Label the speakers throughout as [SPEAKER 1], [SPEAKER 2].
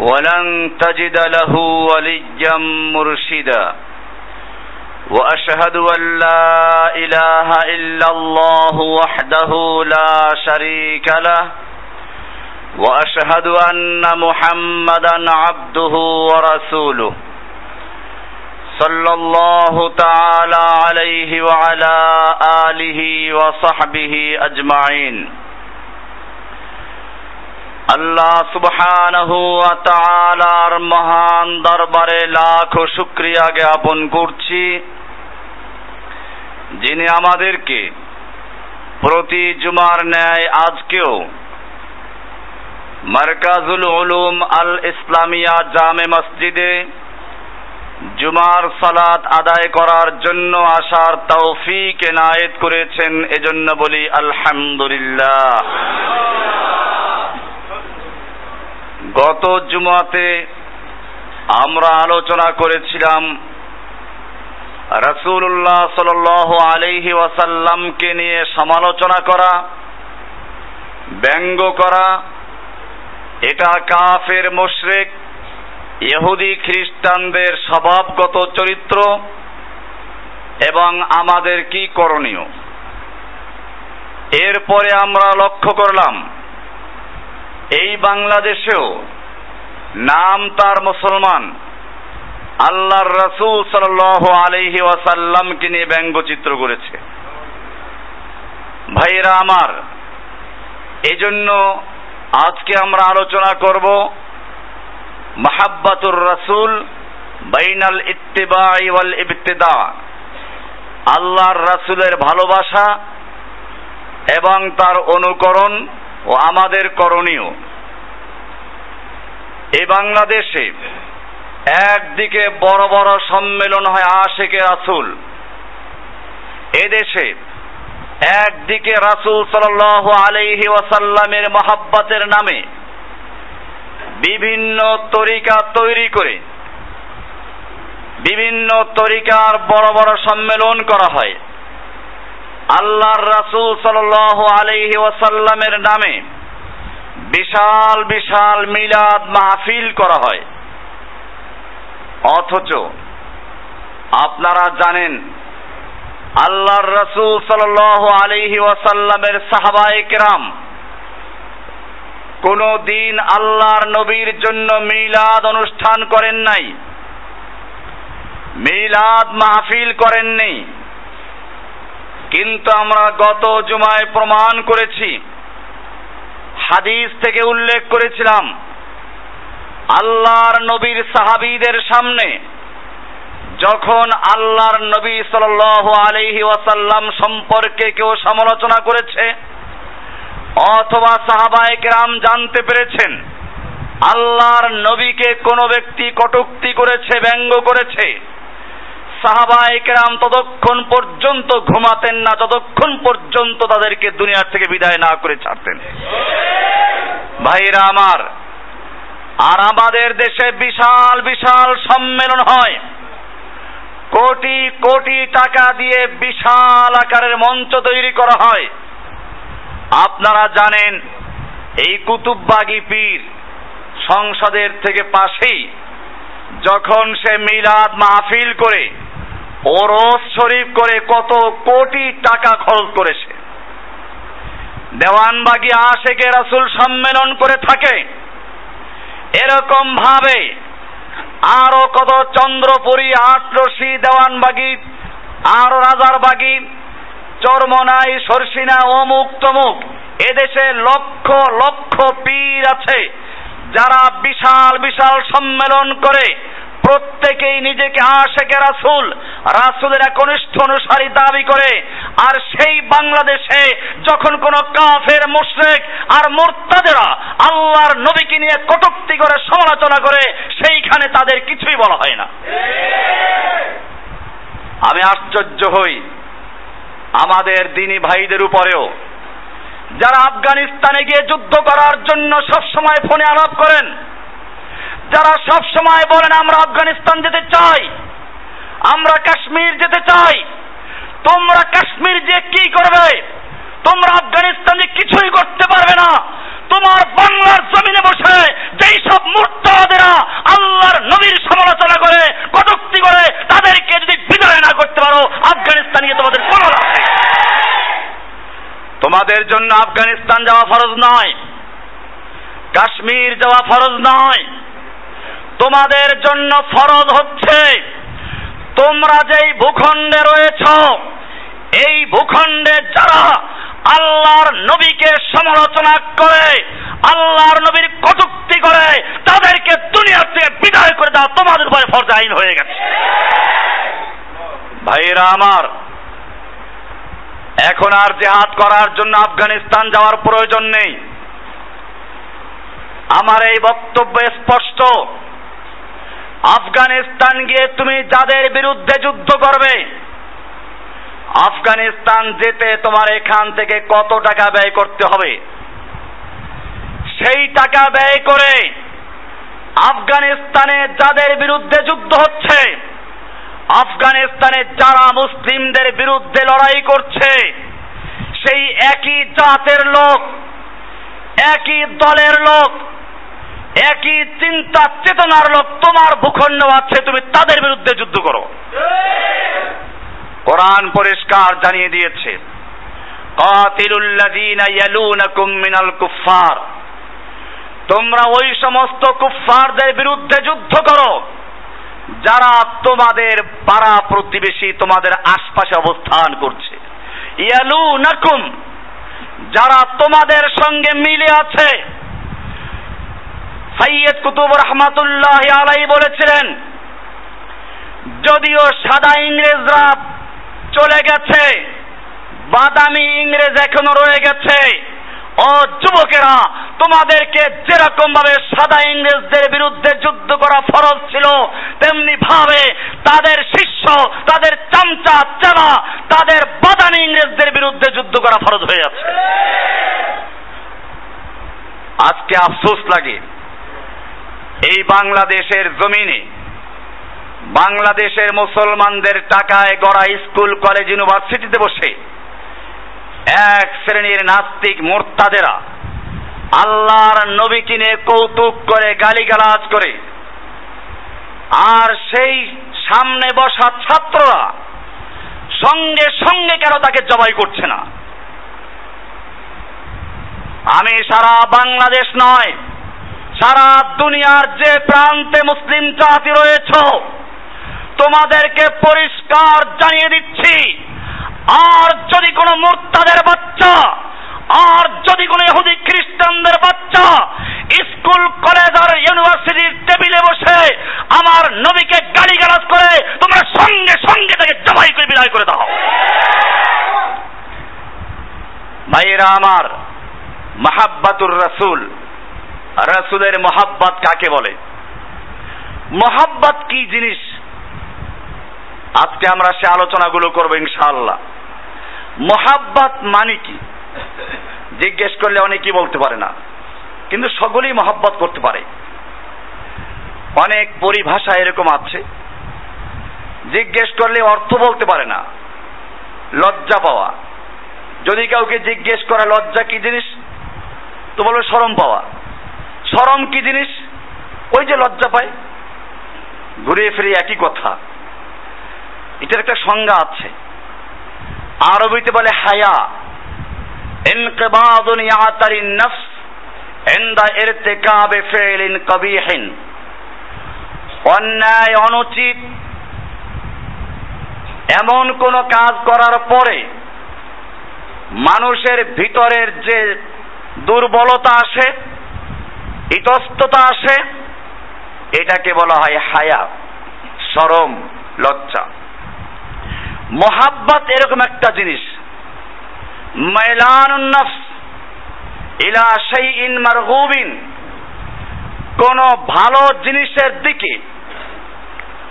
[SPEAKER 1] ولن تجد له وليا مرشدا. وأشهد أن لا إله إلا الله وحده لا شريك له. وأشهد أن محمدا عبده ورسوله. صلى الله تعالى عليه وعلى آله وصحبه أجمعين. আল্লাহ সুবহানাহু ওয়া তাআলার মহান দরবারে লাখ শুকরিয়া জ্ঞাপন করছি। যিনি আমাদেরকে প্রতি জুমার ন্যায় আজকেও মার্কাজুল উলুম আল ইসলামিয়া জামে মসজিদে জুমার সালাত আদায় করার জন্য আসার তৌফিক এনায়েত করেছেন, এজন্য বলি আলহামদুলিল্লাহ। গত জুমাতে আমরা আলোচনা করেছিলাম রসুল্লাহ সাল আলহি ওয়াসাল্লামকে নিয়ে সমালোচনা করা, ব্যঙ্গ করা। এটা কাফের, মুশরেক, ইহুদি, খ্রিস্টানদের স্বভাবগত চরিত্র এবং আমাদের কি করণীয়। এরপরে আমরা লক্ষ্য করলাম এই বাংলাদেশেও নাম তার মুসলমান। আল্লাহর রসুল সাল আলহি ওয়াসাল্লামকে নিয়ে ব্যঙ্গচিত্র করেছে। ভাইরা আমার, এজন্য আজকে আমরা আলোচনা করব মাহাব্বাতুর রসুল বাইনাল ইত্তেবাই ওয়াল ইবতেদা। আল্লাহর রাসুলের ভালোবাসা এবং তার অনুকরণ ও আমাদের করণীয়। এ বাংলাদেশে একদিকে বড় বড় সম্মেলন হয় আশেকে রাসুল। এদেশে একদিকে রাসুল সাল আলহি ওয়াসাল্লামের মহাব্বাতের নামে বিভিন্ন তরিকা তৈরি করে বিভিন্ন তরিকার বড় বড় সম্মেলন করা হয়। আল্লাহর রাসুল সাল আলহি ওয়াসাল্লামের নামে বিশাল বিশাল মিলাদ মাহফিল করা হয়। অথচ আপনারা জানেন, আল্লাহর রসুল সাল আলহি ওয়াসাল্লামের সাহাবায়ে কেরাম কোন দিন আল্লাহর নবীর জন্য মিলাদ অনুষ্ঠান করেন নাই, মিলাদ মাহফিল করেননি। কিন্তু আমরা গত জুমায় প্রমাণ করেছি, হাদিস থেকে উল্লেখ করেছিলাম, আল্লাহর নবীর সাহাবীদের সামনে যখন আল্লাহর নবী সাল আলহি ওয়াসাল্লাম সম্পর্কে কেউ সমালোচনা করেছে, অথবা সাহাবায়ে কেরাম জানতে পেরেছেন, আল্লাহর নবীকে কোনো ব্যক্তি কটুক্তি করেছে, ব্যঙ্গ করেছে সাহাবায়ে কেরাম ততক্ষণ পর্যন্ত ঘুমাতেন না যতক্ষণ পর্যন্ত তাদেরকে দুনিয়ার থেকে বিদায় না করে ছাড়তেন। ভাইরা আমার আর আমাদের দেশে বিশাল বিশাল সম্মেলন হয়। কোটি কোটি টাকা দিয়ে বিশাল আকারের মঞ্চ তৈরি করা হয়। আপনারা জানেন, এই কুতুববাগি পীর সংসদের থেকে পাশেই যখন সে মিলাদ মাহফিল করে ওরস শরীফ করে কত কোটি টাকা খরচ করেছে। দেওয়ানবাগি আশেকে রাসুল সম্মেলন করে থাকে। এরকম ভাবে আরও কত চন্দ্রপুরী, আটরশি, দেওয়ানবাগি, আরও রাজারবাগি, চরমনাই, সরসিনা, অমুক তমুক, এদেশে লক্ষ লক্ষ পীর আছে যারা বিশাল বিশাল সম্মেলন করে প্রত্যেকেই নিজেকে আশেকে রাসুল, রাসুলের একনিষ্ঠ অনুসারী দাবি করে, আর সেই বাংলাদেশে যখন কোন কাফের, মুশরেক আর মোর্তাদেরা আল্লাহর নবীকে নিয়ে কটুক্তি করে, সমালোচনা করে, সেইখানে তাদের কিছুই বলা হয় না। আমি আশ্চর্য হই আমাদের দিনী ভাইদের উপরেও। যারা আফগানিস্তানে গিয়ে যুদ্ধ করার জন্য সবসময় ফোনে আলাপ করেন যারা সব সময় বলেন, আমরা আফগানিস্তান যেতে চাই, আমরা কাশ্মীর যেতে চাই, তোমরা কাশ্মীর যে কি করবে, তোমরা আফগানিস্তানে কিছুই করতে পারবে না, তোমার বাংলার জমিনে বসে যেই সব মূর্তাদেরা আল্লাহর নবীর সমালোচনা করে, কটুক্তি করে, তাদেরকে যদি বিদায় না করতে পারো, আফগানিস্তান নিয়ে তোমাদের কোনো লাভ নেই। তোমাদের জন্য আফগানিস্তান যাওয়া ফরজ নয়, কাশ্মীর যাওয়া ফরজ নয় তোমাদের জন্য ফরজ হচ্ছে। তোমরা যেই ভূখণ্ডে রয়েছ, এই ভূখণ্ডে যারা আল্লাহর নবীকে সমালোচনা করে, আল্লাহর নবীর কটুক্তি করে, তাদেরকে দুনিয়ার থেকে বিদায় করে দাও, তোমাদের উপরে ফরজ আইন হয়ে গেছে। ভাইরা আমার, এখন আর জেহাদ করার জন্য আফগানিস্তান যাওয়ার প্রয়োজন নেই। আমার এই বক্তব্য স্পষ্ট। আফগানিস্তান গিয়ে তুমি যাদের বিরুদ্ধে যুদ্ধ করবে, আফগানিস্তান যেতে তোমার এখান থেকে কত টাকা ব্যয় করতে হবে? সেই টাকা ব্যয় করে আফগানিস্তানে যাদের বিরুদ্ধে যুদ্ধ হচ্ছে, আফগানিস্তানে যারা মুসলিমদের বিরুদ্ধে লড়াই করছে, সেই একই জাতের লোক, একই দলের লোক একই চিন্তা চেতনার লোক তোমার ভূখণ্ড আছে, তুমি তাদের বিরুদ্ধে যুদ্ধ করো। কোরআন পরিষ্কার জানিয়ে দিয়েছে কুফফার তোমরা ওই সমস্ত কুফফারদের বিরুদ্ধে যুদ্ধ করো, যারা তোমাদের পাড়া প্রতিবেশী তোমাদের আশপাশে অবস্থান করছে। ইয়ালু নাকুম যারা তোমাদের সঙ্গে মিলে আছে সৈয়দ কুতুব রহমাতুল্লাহ আলাই বলেছিলেন, যদিও সাদা ইংরেজরা চলে গেছে, বাদামি ইংরেজ এখনও রয়ে গেছে, ও যুবকেরা, তোমাদেরকে যেরকম ভাবে সাদা ইংরেজদের বিরুদ্ধে যুদ্ধ করা ফরজ ছিল তেমনি ভাবে তাদের শিষ্য, তাদের চামচা, চেলা, তাদের বাদামি ইংরেজদের বিরুদ্ধে যুদ্ধ করা ফরজ হয়ে যাচ্ছে। আজকে আফসোস লাগে। এই বাংলাদেশের জমিনে বাংলাদেশের মুসলমানদের টাকায় গড়া স্কুল, কলেজ, ইউনিভার্সিটিতে বসে এক শ্রেণির নাস্তিক মোর্তাদেরা আল্লাহর নবী কিনে কৌতুক করে, গালিগালাজ করে আর সেই সামনে বসা ছাত্ররা সঙ্গে সঙ্গে কেন তাকে জবাই করছে না? আমি সারা বাংলাদেশ নয় সারা দুনিয়ার যে প্রান্তে মুসলিম জাতি রয়েছ, তোমাদেরকে পরিষ্কার জানিয়ে দিচ্ছি, আর যদি কোনো মোর্তাদের বাচ্চা, আর যদি কোনো ইহুদি খ্রিস্টানদের বাচ্চা স্কুল, কলেজ আর ইউনিভার্সিটির টেবিলে বসে আমার নবীকে গালি গালাজ করে তোমরা সঙ্গে সঙ্গে তাকে জবাই করে বিদায় করে দাও। ভাইয়েরা আমার মাহাব্বাতুর রাসুল রাসুলের মোহাব্বত কাকে বলে? মোহাব্বত কি জিনিস? আজকে আমরা সে আলোচনাগুলো করব ইনশাআল্লাহ। মোহাব্বত মানে কি? জিজ্ঞেস করলে অনেকেই বলতে পারে না, কিন্তু সকলেই মহাব্বত করতে পারে। অনেক পরিভাষা এরকম আছে, জিজ্ঞেস করলে অর্থ বলতে পারে না, লজ্জা পাওয়া। যদি কাউকে জিজ্ঞেস করা লজ্জা কি জিনিস? তো বলবে সরম পাওয়া। সরম কি জিনিস ওই যে লজ্জা পায় ঘুরিয়ে ফিরে একই কথা এটার একটা সংজ্ঞা আছে আরবিতে বলে হায়া انقباض يعتري النفس عند ارتكاب فعل قبيح অন্যায় অনুচিত এমন কোন কাজ করার পরে মানুষের ভিতরের যে দুর্বলতা আসে ইতস্ততা আসে, এটাকে বলা হয় হায়া সরম লজ্জা। মোহাব্বত এরকম একটা জিনিস। মাইলানুন নফস ইলা শাইইন মারগুবিন। কোন ভালো জিনিসের দিকে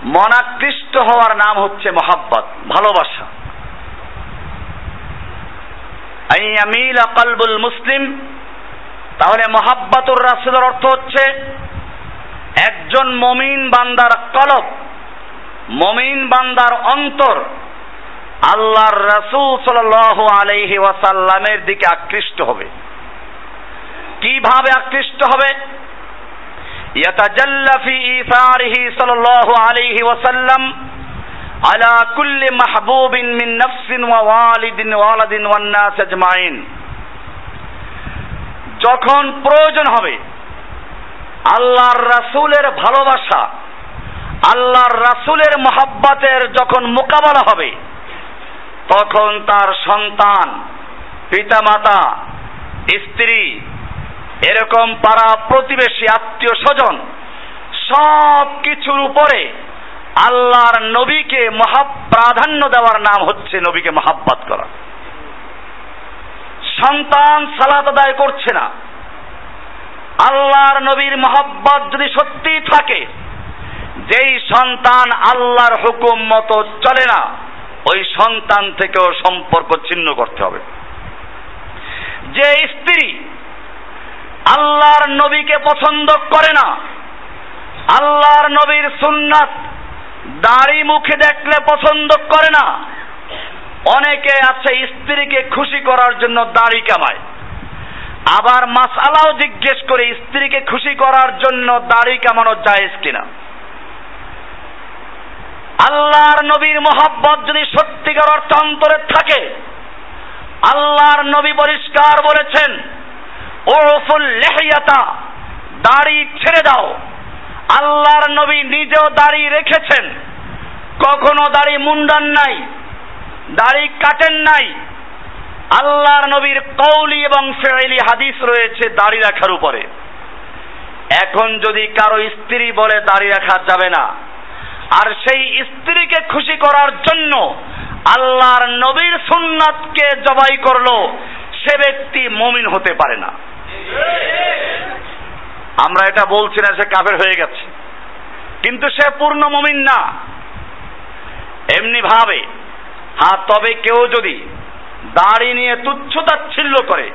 [SPEAKER 1] মনাকৃষ্ট হওয়ার নাম হচ্ছে মোহাব্বত, ভালোবাসা। মুসলিম তাহলে মোহাব্বতুর রাসুলের অর্থ হচ্ছে একজন মমিন বান্দার কলব, মমিন বান্দার অন্তর আল্লাহর রাসূল সাল্লাল্লাহু আলাইহি ওয়াসাল্লামের দিকে আকৃষ্ট হবে। কীভাবে আকৃষ্ট হবে? ফি ইসারিহি সাল্লাল্লাহু আলাইহি ওয়াসাল্লাম আলা কুল্লি মাহবুবিন মিন নাফসিন ওয়া ওয়ালিদিন ওয়ালাদিন ওয়ান নাস আজমাইন। যখন প্রয়োজন হবে, আল্লাহর রাসূলের ভালোবাসা, আল্লাহর রাসূলের মহাব্বাতের যখন মোকাবেলা হবে, তখন তার সন্তান, পিতামাতা, স্ত্রী, এরকম পাড়া প্রতিবেশী, আত্মীয় স্বজন সব কিছুর উপরে আল্লাহর নবীকে মহা প্রাধান্য দেওয়ার নাম হচ্ছে নবীকে মহাব্বাত করা। সন্তান সালাত আদায় করছে না। আল্লাহর নবীর মহব্বত যদি সত্যি থাকে, যেই সন্তান আল্লাহর হুকুম মতো চলে না, ওই সন্তান থেকেও সম্পর্ক ছিন্ন করতে হবে। যে স্ত্রী আল্লাহর নবীকে পছন্দ করে না, আল্লাহর নবীর সুন্নাত দাড়ি মুখে দেখলে পছন্দ করে না অনেকে আছে স্ত্রীকে খুশি করার জন্য দাড়ি কামায়। আবার মাসালাও জিজ্ঞেস করে স্ত্রীকে খুশি করার জন্য দাড়ি কামানো জায়েজ কিনা। আল্লাহর নবীর মোহাব্বত যদি সত্যিকার অর্থ অন্তরে থাকে, আল্লাহর নবী পরিষ্কার বলেছেন ওরফুল লেহিয়াতা, দাড়ি ছেড়ে দাও। আল্লাহর নবী নিজেও দাড়ি রেখেছেন। কখনো দাড়ি মুন্ডান নাই। দাড়ি কাটেন নাই। আল্লাহর নবীর কৌলি এবং ফেলি হাদিস রয়েছে দাড়ি রাখার উপরে। এখন যদি কারও স্ত্রী বলে দাড়ি রাখা যাবে না, আর সেই স্ত্রীকে খুশি করার জন্য আল্লাহর নবীর সুন্নাতকে জবাই করল, সে ব্যক্তি মমিন হতে পারে না। আমরা এটা বলছি না, সে কাবের হয়ে গেছে। কিন্তু সে পূর্ণ মমিন না। এমনি ভাবে হ্যাঁ তবে কেউ যদি দাড়ি নিয়ে তুচ্ছ তাচ্ছিল্য করে,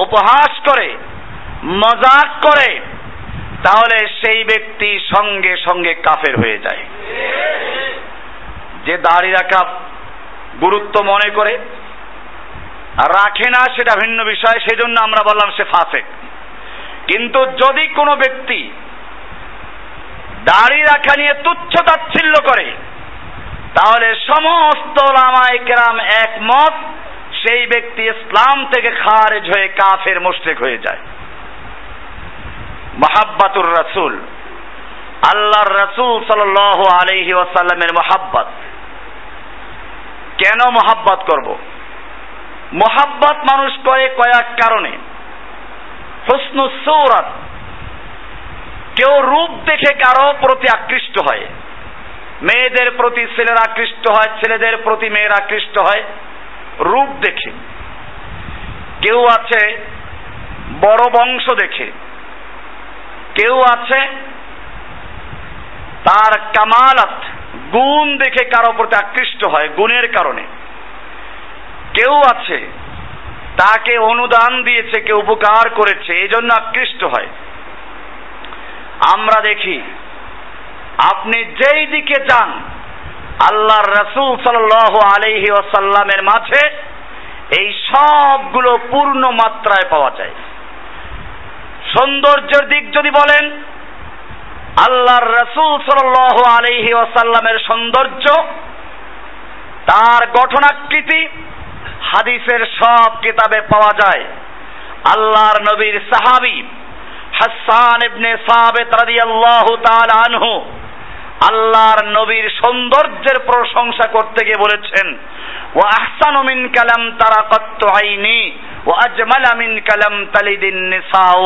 [SPEAKER 1] উপহাস করে, মজাক করে, তাহলে সেই ব্যক্তি সঙ্গে সঙ্গে কাফের হয়ে যায়। যে দাড়ি রাখা গুরুত্ব মনে করে, রাখে না সেটা ভিন্ন বিষয়, সেজন্য আমরা বললাম সে ফাসেক। কিন্তু যদি কোনো ব্যক্তি দাড়ি রাখা নিয়ে তুচ্ছ তাচ্ছিল্য করে তাহলে সমস্ত লামায় কেরাম একমত, সেই ব্যক্তি ইসলাম থেকে খারেজ হয়ে কাফের মুশরিক হয়ে যায়। মাহাব্বাতুর রাসূল। আল্লাহর রাসূল সাল্লাল্লাহু আলাইহি ওয়াসাল্লামের মহাব্বত। কেন মহাব্বত করব? মহাব্বত মানুষ করে কয়েক কারণে। হুসনু সৌরাত কেউ রূপ দেখে কারও প্রতি আকৃষ্ট হয়। মেয়েদের প্রতি ছেলেরা আকৃষ্ট হয়, ছেলেদের প্রতি মেয়েরা আকৃষ্ট হয়। রূপ দেখে। কেউ আছে বড় বংশ দেখে। কেউ আছে তার কামালাত, গুণ দেখে কারও প্রতি আকৃষ্ট হয়, গুণের কারণে। কেউ আছে তাকে অনুদান দিয়েছে কেউ উপকার করেছে এই জন্য আকৃষ্ট হয়। আমরা দেখি আপনি যেই দিকে যান, আল্লাহর রসুল সাল আলহি ওয়াসাল্লামের মাঝে এই সবগুলো পূর্ণ মাত্রায় পাওয়া যায়। সৌন্দর্যের দিক যদি বলেন, আল্লাহর রসুল সাল আলহি ওয়াসাল্লামের সৌন্দর্য, তার গঠনাকৃতি, হাদিসের সব কিতাবে পাওয়া যায়। আল্লাহর নবীর সাহাবি হাসান ইবনে সাবেত রাদিয়াল্লাহু তাআলা আনহু আল্লাহর নবীর সৌন্দর্যের প্রশংসা করতে গিয়ে বলেছেন, ওয়া আহসানু মিন কালাম তারা কত্তু আইনি, ওয়া আজমালা মিন কালাম তালিদিন নিসাউ,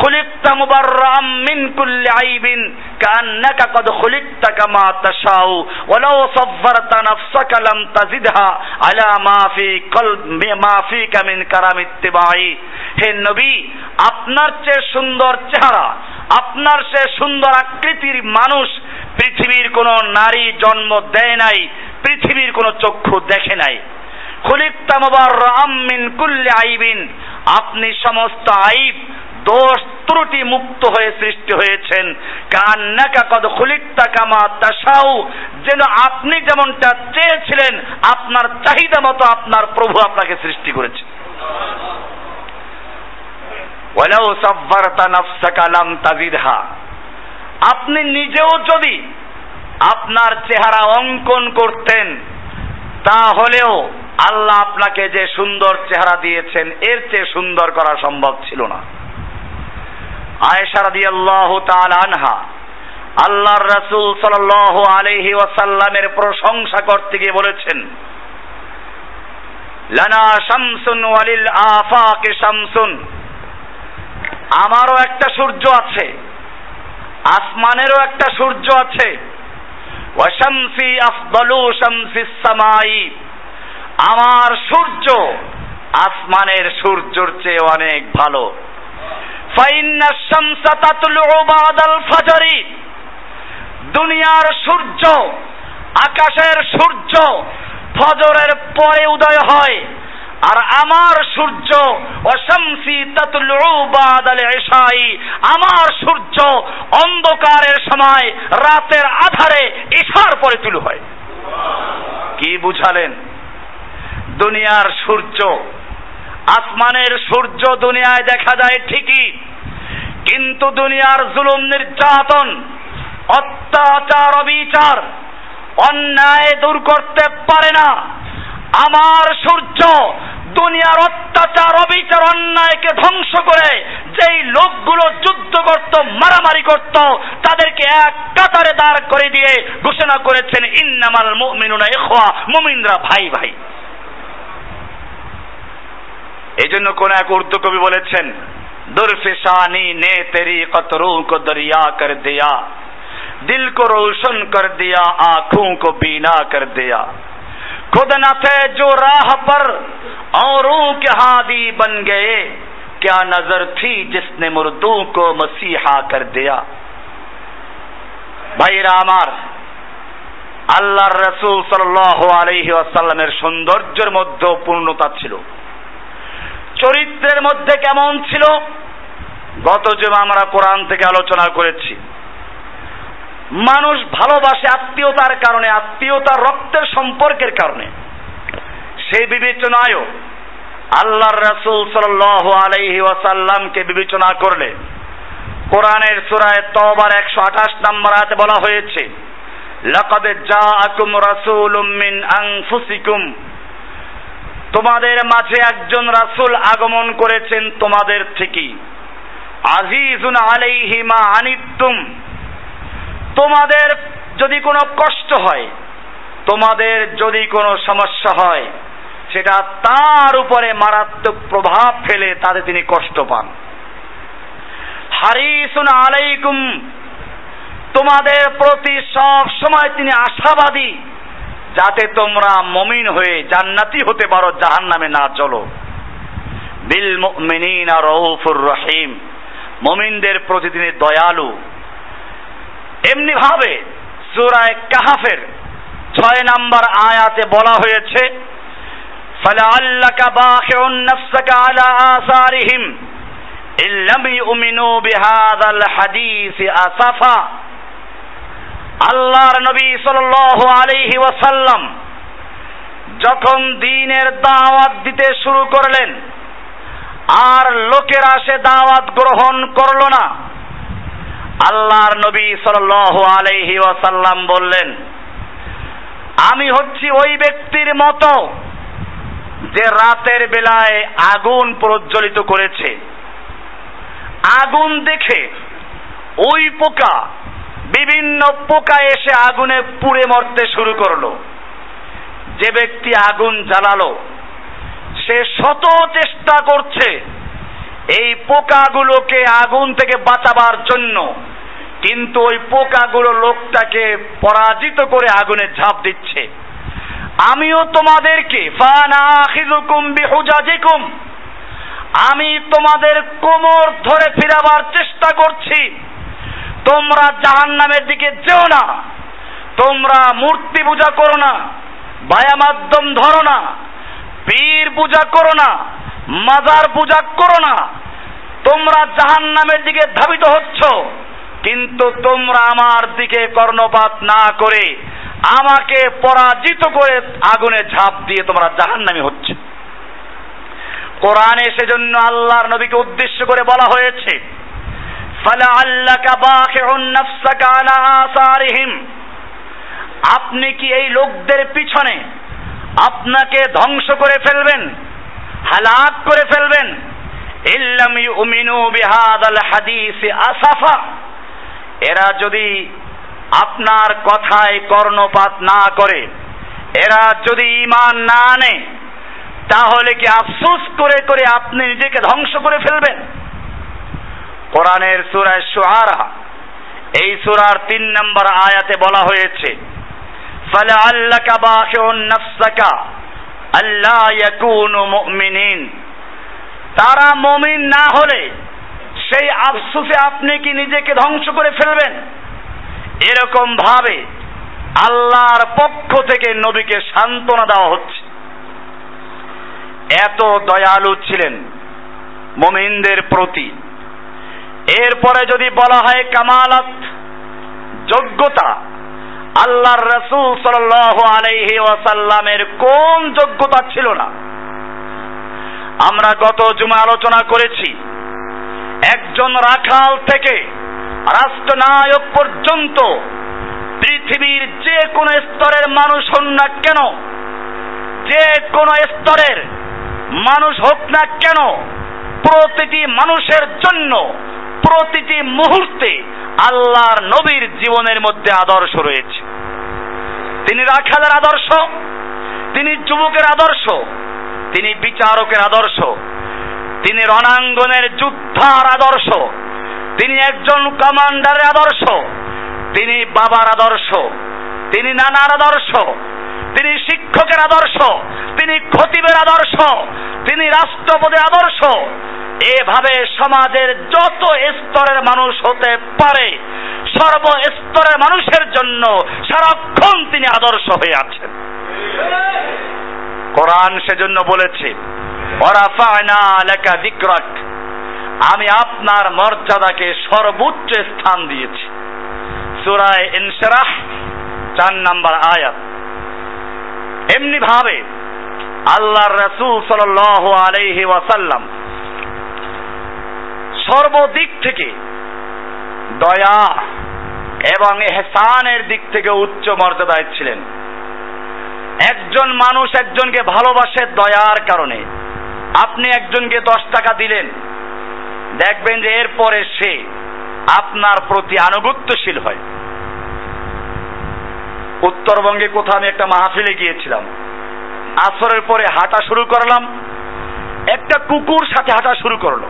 [SPEAKER 1] খুলিকতা মুবাররাম মিন কুল্লি আইবিন কান্নাকা কদ খুলিকতা কামা তাশাউ, ওয়ালাউ সাফফারতা নাফসাকা লাম তাজিদহা আলা মা ফি কলবি, মা ফিকা মিন কারাম ইত্তিবাই হে নবী, আপনার চেয়ে সুন্দর চেহারা আপনার সে সুন্দর আকৃতির মানুষ পৃথিবীর কোন নারী জন্ম দেয় নাই, পৃথিবীর কোন চক্ষু দেখে নাই। আইবিন। আপনি সমস্ত আইব, দোষ ত্রুটি মুক্ত হয়ে সৃষ্টি হয়েছেন। কান্নাকা কদ খুলিকতা কামা তাসাউ যেন আপনি যেমনটা চেয়েছিলেন, আপনার চাহিদা মতো আপনার প্রভু আপনাকে সৃষ্টি করেছে। ওয়ালাউ সাব্বারতা নাফসাকা লাম তাজিদহা। আপনি নিজেও যদি আপনার চেহারা অঙ্কন করতেন, তাহলেও আল্লাহ আপনাকে যে সুন্দর চেহারা দিয়েছেন, এর চেয়ে সুন্দর করা সম্ভব ছিল না। আয়েশা রাদিয়াল্লাহু তাআলা আনহা আল্লাহর রাসূল সাল্লাল্লাহু আলাইহি ওয়াসাল্লামের প্রশংসা করতে গিয়ে বলেছেন, লানা শামসুন ওয়ালিল আফাকে শামসুন। আমারও একটা সূর্য আছে, আসমানেরও একটা সূর্য আছে। আমার সূর্য আসমানের সূর্যর চেয়ে অনেক ভালো। দুনিয়ার সূর্য আকাশের সূর্য ফজরের পরে উদয় হয়। আর আমার সূর্য, অশামসি আমার সূর্য অন্ধকারের সময় রাতের আধারে ঈশার পরে তুলু হয়। কি বুঝালেন? দুনিয়ার সূর্য, আসমানের সূর্য দুনিয়ায় দেখা যায় ঠিকই, কিন্তু দুনিয়ার জুলুম, নির্যাতন, অত্যাচার, অবিচার, অন্যায় দূর করতে পারে না। আমার সূর্য দুনিয়ার অত্যাচার, অবিচার, অন্যায়কে ধ্বংস করে যেই লোকগুলো যুদ্ধ করত, মারামারি করত, তাদেরকে এক কাতারে দাঁড় করে দিয়ে ঘোষণা করেছেন, ইন্নামাল মুমিনুনা ইখওয়া মুমিনরা ভাই ভাই। এই জন্য কোন এক উর্দু কবি বলেছেন দুরফিসানি নে তেরি কতরু কো দরিয়া কর দিয়া, দিল কো রোশন কর দিয়া, আঁখো কো বিনা কর দিয়া। खुद न थे जो राह पर औरों के हादी बन गए क्या नजर थी जिसने मुर्दों को मसीहा कर दिया ভাইরা আমার আল্লাহর রসুল সাল্লাহ আলহি আসাল্লামের সৌন্দর্যের মধ্যেও পূর্ণতা ছিল চরিত্রের মধ্যে কেমন ছিল গত যে আমরা কোরআন থেকে আলোচনা করেছি মানুষ ভালোবাসে আত্মীয়তার কারণে আত্মীয়তার রক্তের সম্পর্কের কারণে। সেই বিবেচনায়ও আল্লাহর রাসূল সাল্লাল্লাহু আলাইহি ওয়াসাল্লামকে বিবেচনা করলে কোরআনের সূরায় তওবার 128 নম্বর আয়াতে বলা হয়েছে, লাকাদ জাআকুম রাসূলুম মিন আনফুসিকুম। তোমাদের মাঝে একজন রাসূল আগমন করেছেন তোমাদের থেকেই আজিজুন আলাইহি মা আনিতুম তোমাদের যদি কোনো কষ্ট হয়, তোমাদের যদি কোনো সমস্যা হয়, সেটা তার উপরে মারাত্মক প্রভাব ফেলে তাতে তিনি কষ্ট পান। হারিসুন আলাইকুম, তোমাদের প্রতি সব সময় তিনি আশাবাদী, যাতে তোমরা মমিন হয়ে জান্নাতি হতে পারো জাহান নামে না চলো। বিল রউফুর রহিম, মমিনদের প্রতি তিনি দয়ালু। এমনি ভাবে সুরায় কাহাফের ছয় নাম্বার আয়াতে বলা হয়েছে فلعلك باخع نفسك على آثارهم إن لم يؤمنوا بهذا الحديث أسفا আল্লাহর নবী সাল্লাল্লাহু আলাইহি ওয়াসাল্লাম যখন দিনের দাওয়াত দিতে শুরু করলেন আর লোকেরা সে দাওয়াত গ্রহণ করলো না আল্লাহর নবী সাল্লাল্লাহু আলাইহি ওয়াসাল্লাম বললেন, আমি হচ্ছি ওই ব্যক্তির মতো যে রাতের বেলায় আগুন প্রজ্বলিত করেছে। আগুন দেখে ওই পোকা বিভিন্ন পোকা এসে আগুনে পুড়ে মরতে শুরু করল। যে ব্যক্তি আগুন জ্বালালো, সে শত চেষ্টা করছে এই পোকাগুলোকে আগুন থেকে বাঁচাবার জন্য। কিন্তু ওই পোকাগুলো লোকটাকে পরাজিত করে আগুনে ঝাঁপ দিচ্ছে। আমিও তোমাদেরকে আমি তোমাদের কোমর ধরে ফিরাবার চেষ্টা করছি। তোমরা জাহান নামের দিকে যেও না, তোমরা মূর্তি পূজা করো না ভায়া মাধ্যম ধরো না, পীর পূজা করো না, মাজার পূজা করো না, তোমরা জাহান নামের দিকে ধাবিত হচ্ছ। কিন্তু তোমরা আমার দিকে কর্ণপাত না করে আমাকে পরাজিত করে আগুনে ঝাঁপ দিয়ে তোমরা জাহান্নামি হচ্ছে। কোরআনে সেজন্য আল্লাহর নবীকে উদ্দেশ্য করে বলা হয়েছে আপনি কি এই লোকদের পিছনে আপনাকে ধ্বংস করে ফেলবেন, হালাক করে ফেলবেন? ইল্লাম ইউমিনু বিহাদাল হাদিস আসাফা। এরা যদি আপনার কথায় কর্ণপাত না করে, এরা যদি ইমান না আনে, তাহলে কি আফসোস করে করে আপনি নিজেকে ধ্বংস করে ফেলবেন? কোরআনের সুরায় সোহারা এই সুরার তিন নম্বর আয়াতে বলা হয়েছে ফলে আল্লাকা বাখিউন নাফসাকা আল্লাহ ইয়াকুনু মুমিনিন। তারা মমিন না হলে সেই আফসুসে আপনি কি নিজেকে ধ্বংস করে ফেলবেন? এরকম ভাবে আল্লাহর পক্ষ থেকে নবীকে সান্ত্বনা দেওয়া হচ্ছে। এত দয়ালু ছিলেন মমিনদের প্রতি। এরপরে যদি বলা হয় কামালাত, যোগ্যতা, আল্লাহর রসুল সাল আলাইহি ওয়াসাল্লামের কোন যোগ্যতা ছিল না? আমরা গত জুমা আলোচনা করেছি একজন রাখাল থেকে রাষ্ট্রনায়ক পর্যন্ত পৃথিবীর যে কোনো স্তরের মানুষ হন না কেন, যে কোনো স্তরের মানুষ হোক না কেন, প্রতিটি মানুষের জন্য প্রতিটি মুহূর্তে আল্লাহর নবীর জীবনের মধ্যে আদর্শ রয়েছে। তিনি রাখালের আদর্শ, তিনি যুবকের আদর্শ, তিনি বিচারকের আদর্শ। তিনি রণাঙ্গনের যুদ্ধার আদর্শ, তিনি একজন কমান্ডারের আদর্শ, তিনি বাবার আদর্শ, তিনি নানার আদর্শ, তিনি শিক্ষকের আদর্শ, তিনি খতিবের আদর্শ, তিনি রাষ্ট্রপতির আদর্শ। এভাবে সমাজের যত স্তরের মানুষ হতে পারে সর্ব স্তরের মানুষের জন্য সারাক্ষণ তিনি আদর্শ হয়ে আছেন। কোরআন সেজন্য বলেছে আমি আপনার মর্যাদাকে সর্বোচ্চ স্থান দিয়েছি। সুরায় ইনসরাহ চার নাম্বার আয়াত। এমনি ভাবে আল্লাহর রসুল সাল আলাইহি ওয়াসাল্লাম সর্বদিক থেকে দয়া এবং এহসানের দিক থেকে উচ্চ মর্যাদায় ছিলেন। একজন মানুষ একজনকে ভালোবাসে দয়ার কারণে। আপনি একজনকে দশ টাকা দিলেন, দেখবেন যে এরপরে সে আপনার প্রতি আনুগত্যশীল হয়। উত্তরবঙ্গে কোথাও আমি একটা মাহফিলে গিয়েছিলাম। আসরের পরে হাঁটা শুরু করলাম, একটা কুকুর সাথে হাঁটা শুরু করল।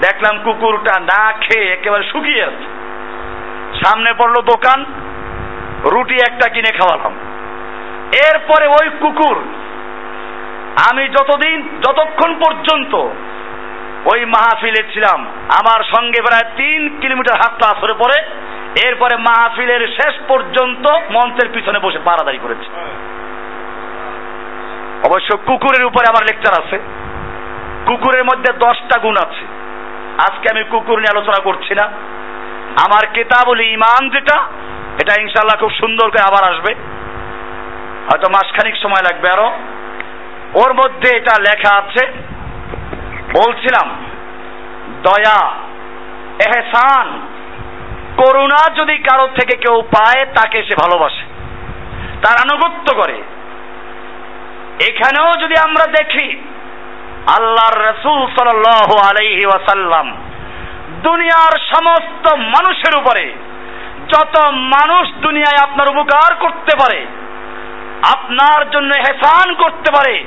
[SPEAKER 1] দেখলাম কুকুরটা না খেয়ে একেবারে শুকিয়ে আছে। সামনে পড়ল দোকান, রুটি একটা কিনে খাওয়ালাম। এরপরে ওই কুকুর আমি যতদিন, যতক্ষণ পর্যন্ত ওই মাহফিলে ছিলাম, আমার সঙ্গে প্রায় তিন কিলোমিটার হাত হাঁটতে আসরে পরে এরপরে মাহফিলের শেষ পর্যন্ত মঞ্চের পিছনে বসে পাড়াদারি করেছে। অবশ্য কুকুরের উপরে আমার লেকচার আছে। কুকুরের মধ্যে দশটা গুণ আছে। আজকে আমি কুকুর নিয়ে আলোচনা করছি না। আমার কেতাবুল ইমান যেটা, এটা ইনশাল্লাহ খুব সুন্দর করে আবার আসবে। হয়তো মাসখানিক সময় লাগবে আরও। ওর মধ্যে এটা লেখা আছে, বলছিলাম, দয়া, এহসান, করুণা যদি কারও থেকে কেউ পায়, তাকে সে ভালোবাসে, তার আনুগত্য করে। এখানেও যদি আমরা দেখি, আল্লাহর রসুল সাল আলাইহি ওয়াসাল্লাম দুনিয়ার সমস্ত মানুষের উপরে, যত মানুষ দুনিয়ায় আপনার উপকার করতে পারে আপনার জন্য হেসান করতে পারে।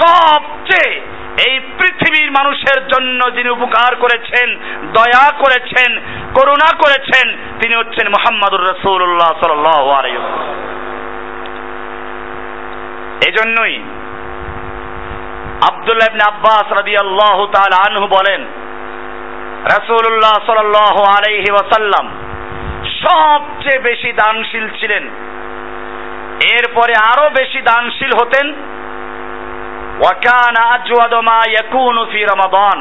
[SPEAKER 1] সবচেয়ে এই পৃথিবীর মানুষের জন্য যিনি উপকার করেছেন, দয়া করেছেন, করুণা করেছেন, তিনি হচ্ছেন মোহাম্মদুর রসুল্লাহ সাল্লাহ এজন্যই আব্দুল্লাহ ইবনে আব্বাস রাদিয়াল্লাহু তাআলা আনহু বলেন, রাসূলুল্লাহ সাল্লাল্লাহু আলাইহি ওয়াসাল্লাম সবচেয়ে বেশি দানশীল ছিলেন। এরপরে আরো বেশি দানশীল হতেন وكان أجود ما يكون في رمضان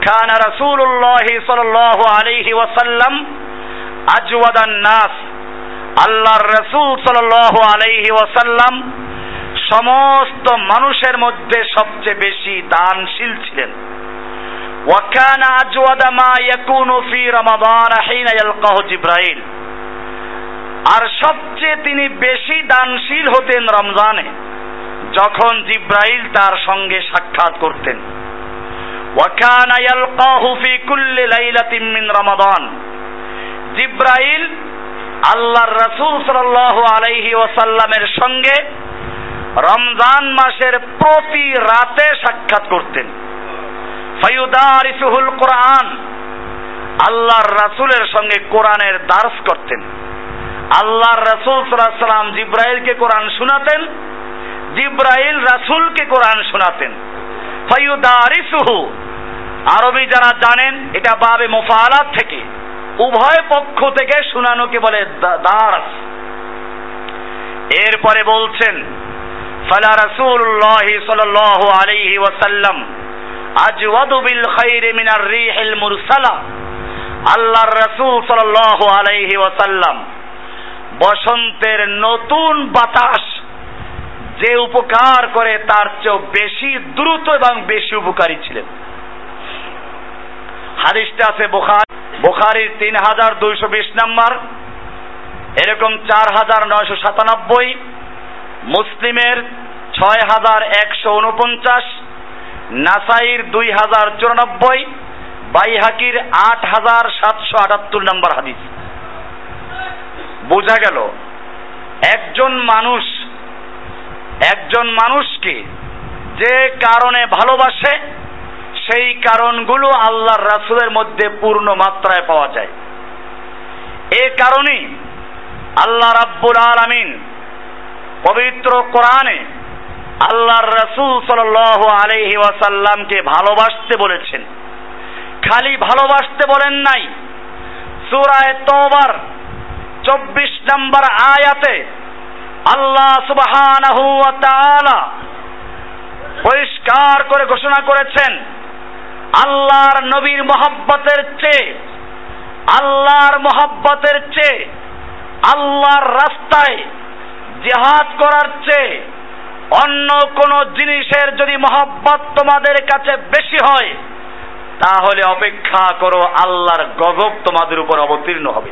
[SPEAKER 1] كان رسول الله صلى الله عليه وسلم أجود الناس আল্লাহর রসুল সাল্লাল্লাহু আলাইহি ওয়াসাল্লাম সমস্ত মানুষের মধ্যে সবচেয়ে বেশি দানশীল ছিলেন وكان أجود ما يكون في رمضان حين يلقاه جبرائيل আর সবচেয়ে তিনি বেশি দানশীল হতেন রমজানে, যখন জিব্রাইল তার সঙ্গে সাক্ষাৎ করতেন। ওয়াকানা ইয়ালকাহু কুল্লি লাইলাতিন মিন রমাদান। জিব্রাইল আল্লাহর রাসূল সাল্লাল্লাহু আলাইহি ওসাল্লামের সঙ্গে রমজান মাসের প্রতি রাতে সাক্ষাৎ করতেন। ফায়ুদারিসুহুল কোরআন, আল্লাহর রাসূলের সঙ্গে কোরআনের দার্স করতেন। আল্লাহর রাসূল সাল্লাম জিব্রাইলকে কোরআন শোনাতেন, জিব্রাইল রাসূলকে কোরআন শোনাতেন। ফায়ুদারিসুহু, আরবি যারা জানেন, এটা বাবে মুফালাত থেকে, উভয় পক্ষ থেকে শোনানোকে বলে দার্স। এরপরে বলছেন, ফালা রাসূলুল্লাহ সাল্লাল্লাহু আলাইহি ওয়াসাল্লাম আজওয়াদু বিল খাইরি মিনার রিহিল মুরসালা। আল্লাহর রাসূল সাল্লাল্লাহু আলাইহি ওয়াসাল্লাম বসন্তের নতুন বাতাস যে উপকার করে তার চেয়েও বেশি দ্রুত এবং বেশি উপকারী ছিলেন। হাদিসটা আছে বুখার। বুখারির তিন হাজার দুইশো বিশ নাম্বার, এরকম চার হাজার নয়শো সাতানব্বই, মুসলিমের ছয় হাজার একশো উনপঞ্চাশ, নাসাইর দুই হাজার চুরানব্বই, বাইহাকির আট হাজার সাতশো আটাত্তর নম্বর হাদিস। বোঝা গেল, একজন মানুষ, একজন মানুষকে যে কারণে ভালোবাসে, সেই কারণগুলো আল্লাহর রাসুলের মধ্যে পূর্ণ মাত্রায় পাওয়া যায়। এ কারণেই আল্লাহ রাব্বুল আলামিন পবিত্র কোরআনে আল্লাহর রসুল সাল আলহি ওয়াসাল্লামকে ভালোবাসতে বলেছেন। খালি ভালোবাসতে বলেন নাই, সুরায় তোবার চব্বিশ নম্বর আয়াতে আল্লাহ তাআলা পরিষ্কার করে ঘোষণা করেছেন, আল্লাহর নবীর মহব্বতের চেয়ে, আল্লাহর মহব্বতের চেয়ে, আল্লাহর রাস্তায় জেহাদ করার চেয়ে অন্য কোন জিনিসের যদি মহব্বত তোমাদের কাছে বেশি হয়, তাহলে অপেক্ষা করো আল্লাহর গজব তোমাদের উপর অবতীর্ণ হবে।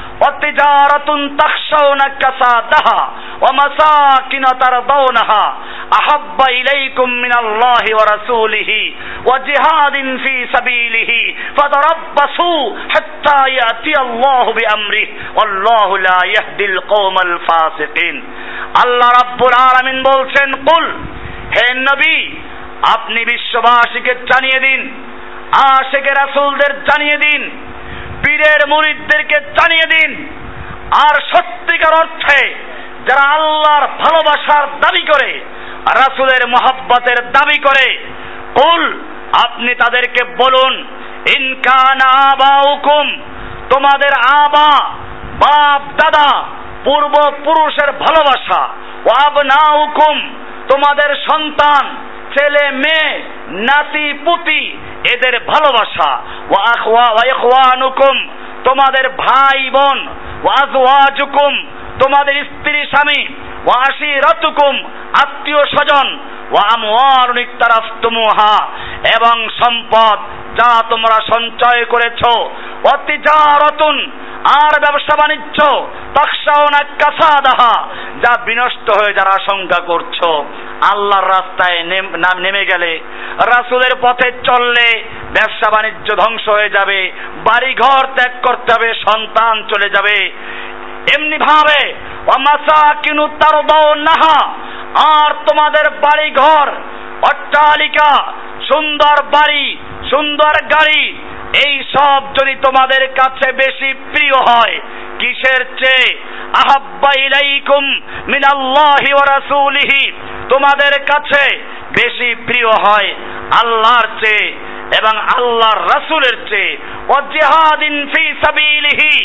[SPEAKER 1] وتجارة تخشون كسادها ومساكن ترضونها أحب إليكم من الله ورسوله وجهاد في سبيله فتربصوا حتى يأتي الله بأمره والله لا يهدي القوم الفاسقين আল্লাহ রাব্বুল আলামিন বলছেন কুল হে নবী আপনি বিশ্ববাসীকে জানিয়ে দিন আশেকে রাসূলদের জানিয়ে দিন পীরের মুরিদদেরকে জানিয়ে দিন। আর সত্যিকার অর্থে যারা আল্লাহর ভালোবাসার দাবি করে, রাসূলের মহাব্বতের দাবি করে, কুল, আপনি তাদেরকে বলুন ইনকান আবাউকুম, তোমাদের আবা, বাপ, দাদা, পূর্ব পুরুষের ভালোবাসা ওয়াবনাউকুম তোমাদের সন্তান, ছেলে, মেয়ে, নাতি, পুতি এদের ভালোবাসা। তোমাদের ভাই বোন তোমাদের স্ত্রী স্বামী ওয়াশিরাতুকুম আত্মীয় স্বজন ওয়া ওয়ামওয়ালুন ইকতারাফতুমুহা, এবং সম্পদ যা তোমরা সঞ্চয় করেছ অতিজারতুন আর ব্যবসা বাণিজ্য কাসাদাহা, যা বিনষ্ট হয়ে যারা আশঙ্কা করছ। আল্লাহর রাস্তায় নেমে গেলে, রাসূলের পথে চললে ব্যবসা বাণিজ্য ধ্বংস হয়ে যাবে বাড়ি ঘর ত্যাগ করতে হবে, সন্তান চলে যাবে। এমনি ভাবে ওয়ামাসাকিনু তারদাউনাহা, আর তোমাদের বাড়ি ঘর অট্টালিকা, সুন্দর বাড়ি সুন্দর গাড়ি, এই সব যদি তোমাদের কাছে বেশি প্রিয় হয়, কিসের চেয়ে? আহাব্বা ইলাইকুম মিনাল্লাহি ওয়া রাসূলিহি। তোমাদের কাছে বেশি প্রিয় হয় আল্লাহর চেয়ে এবং আল্লাহর রাসূলের চেয়ে। ও জিহাদিন ফি সাবিলিহি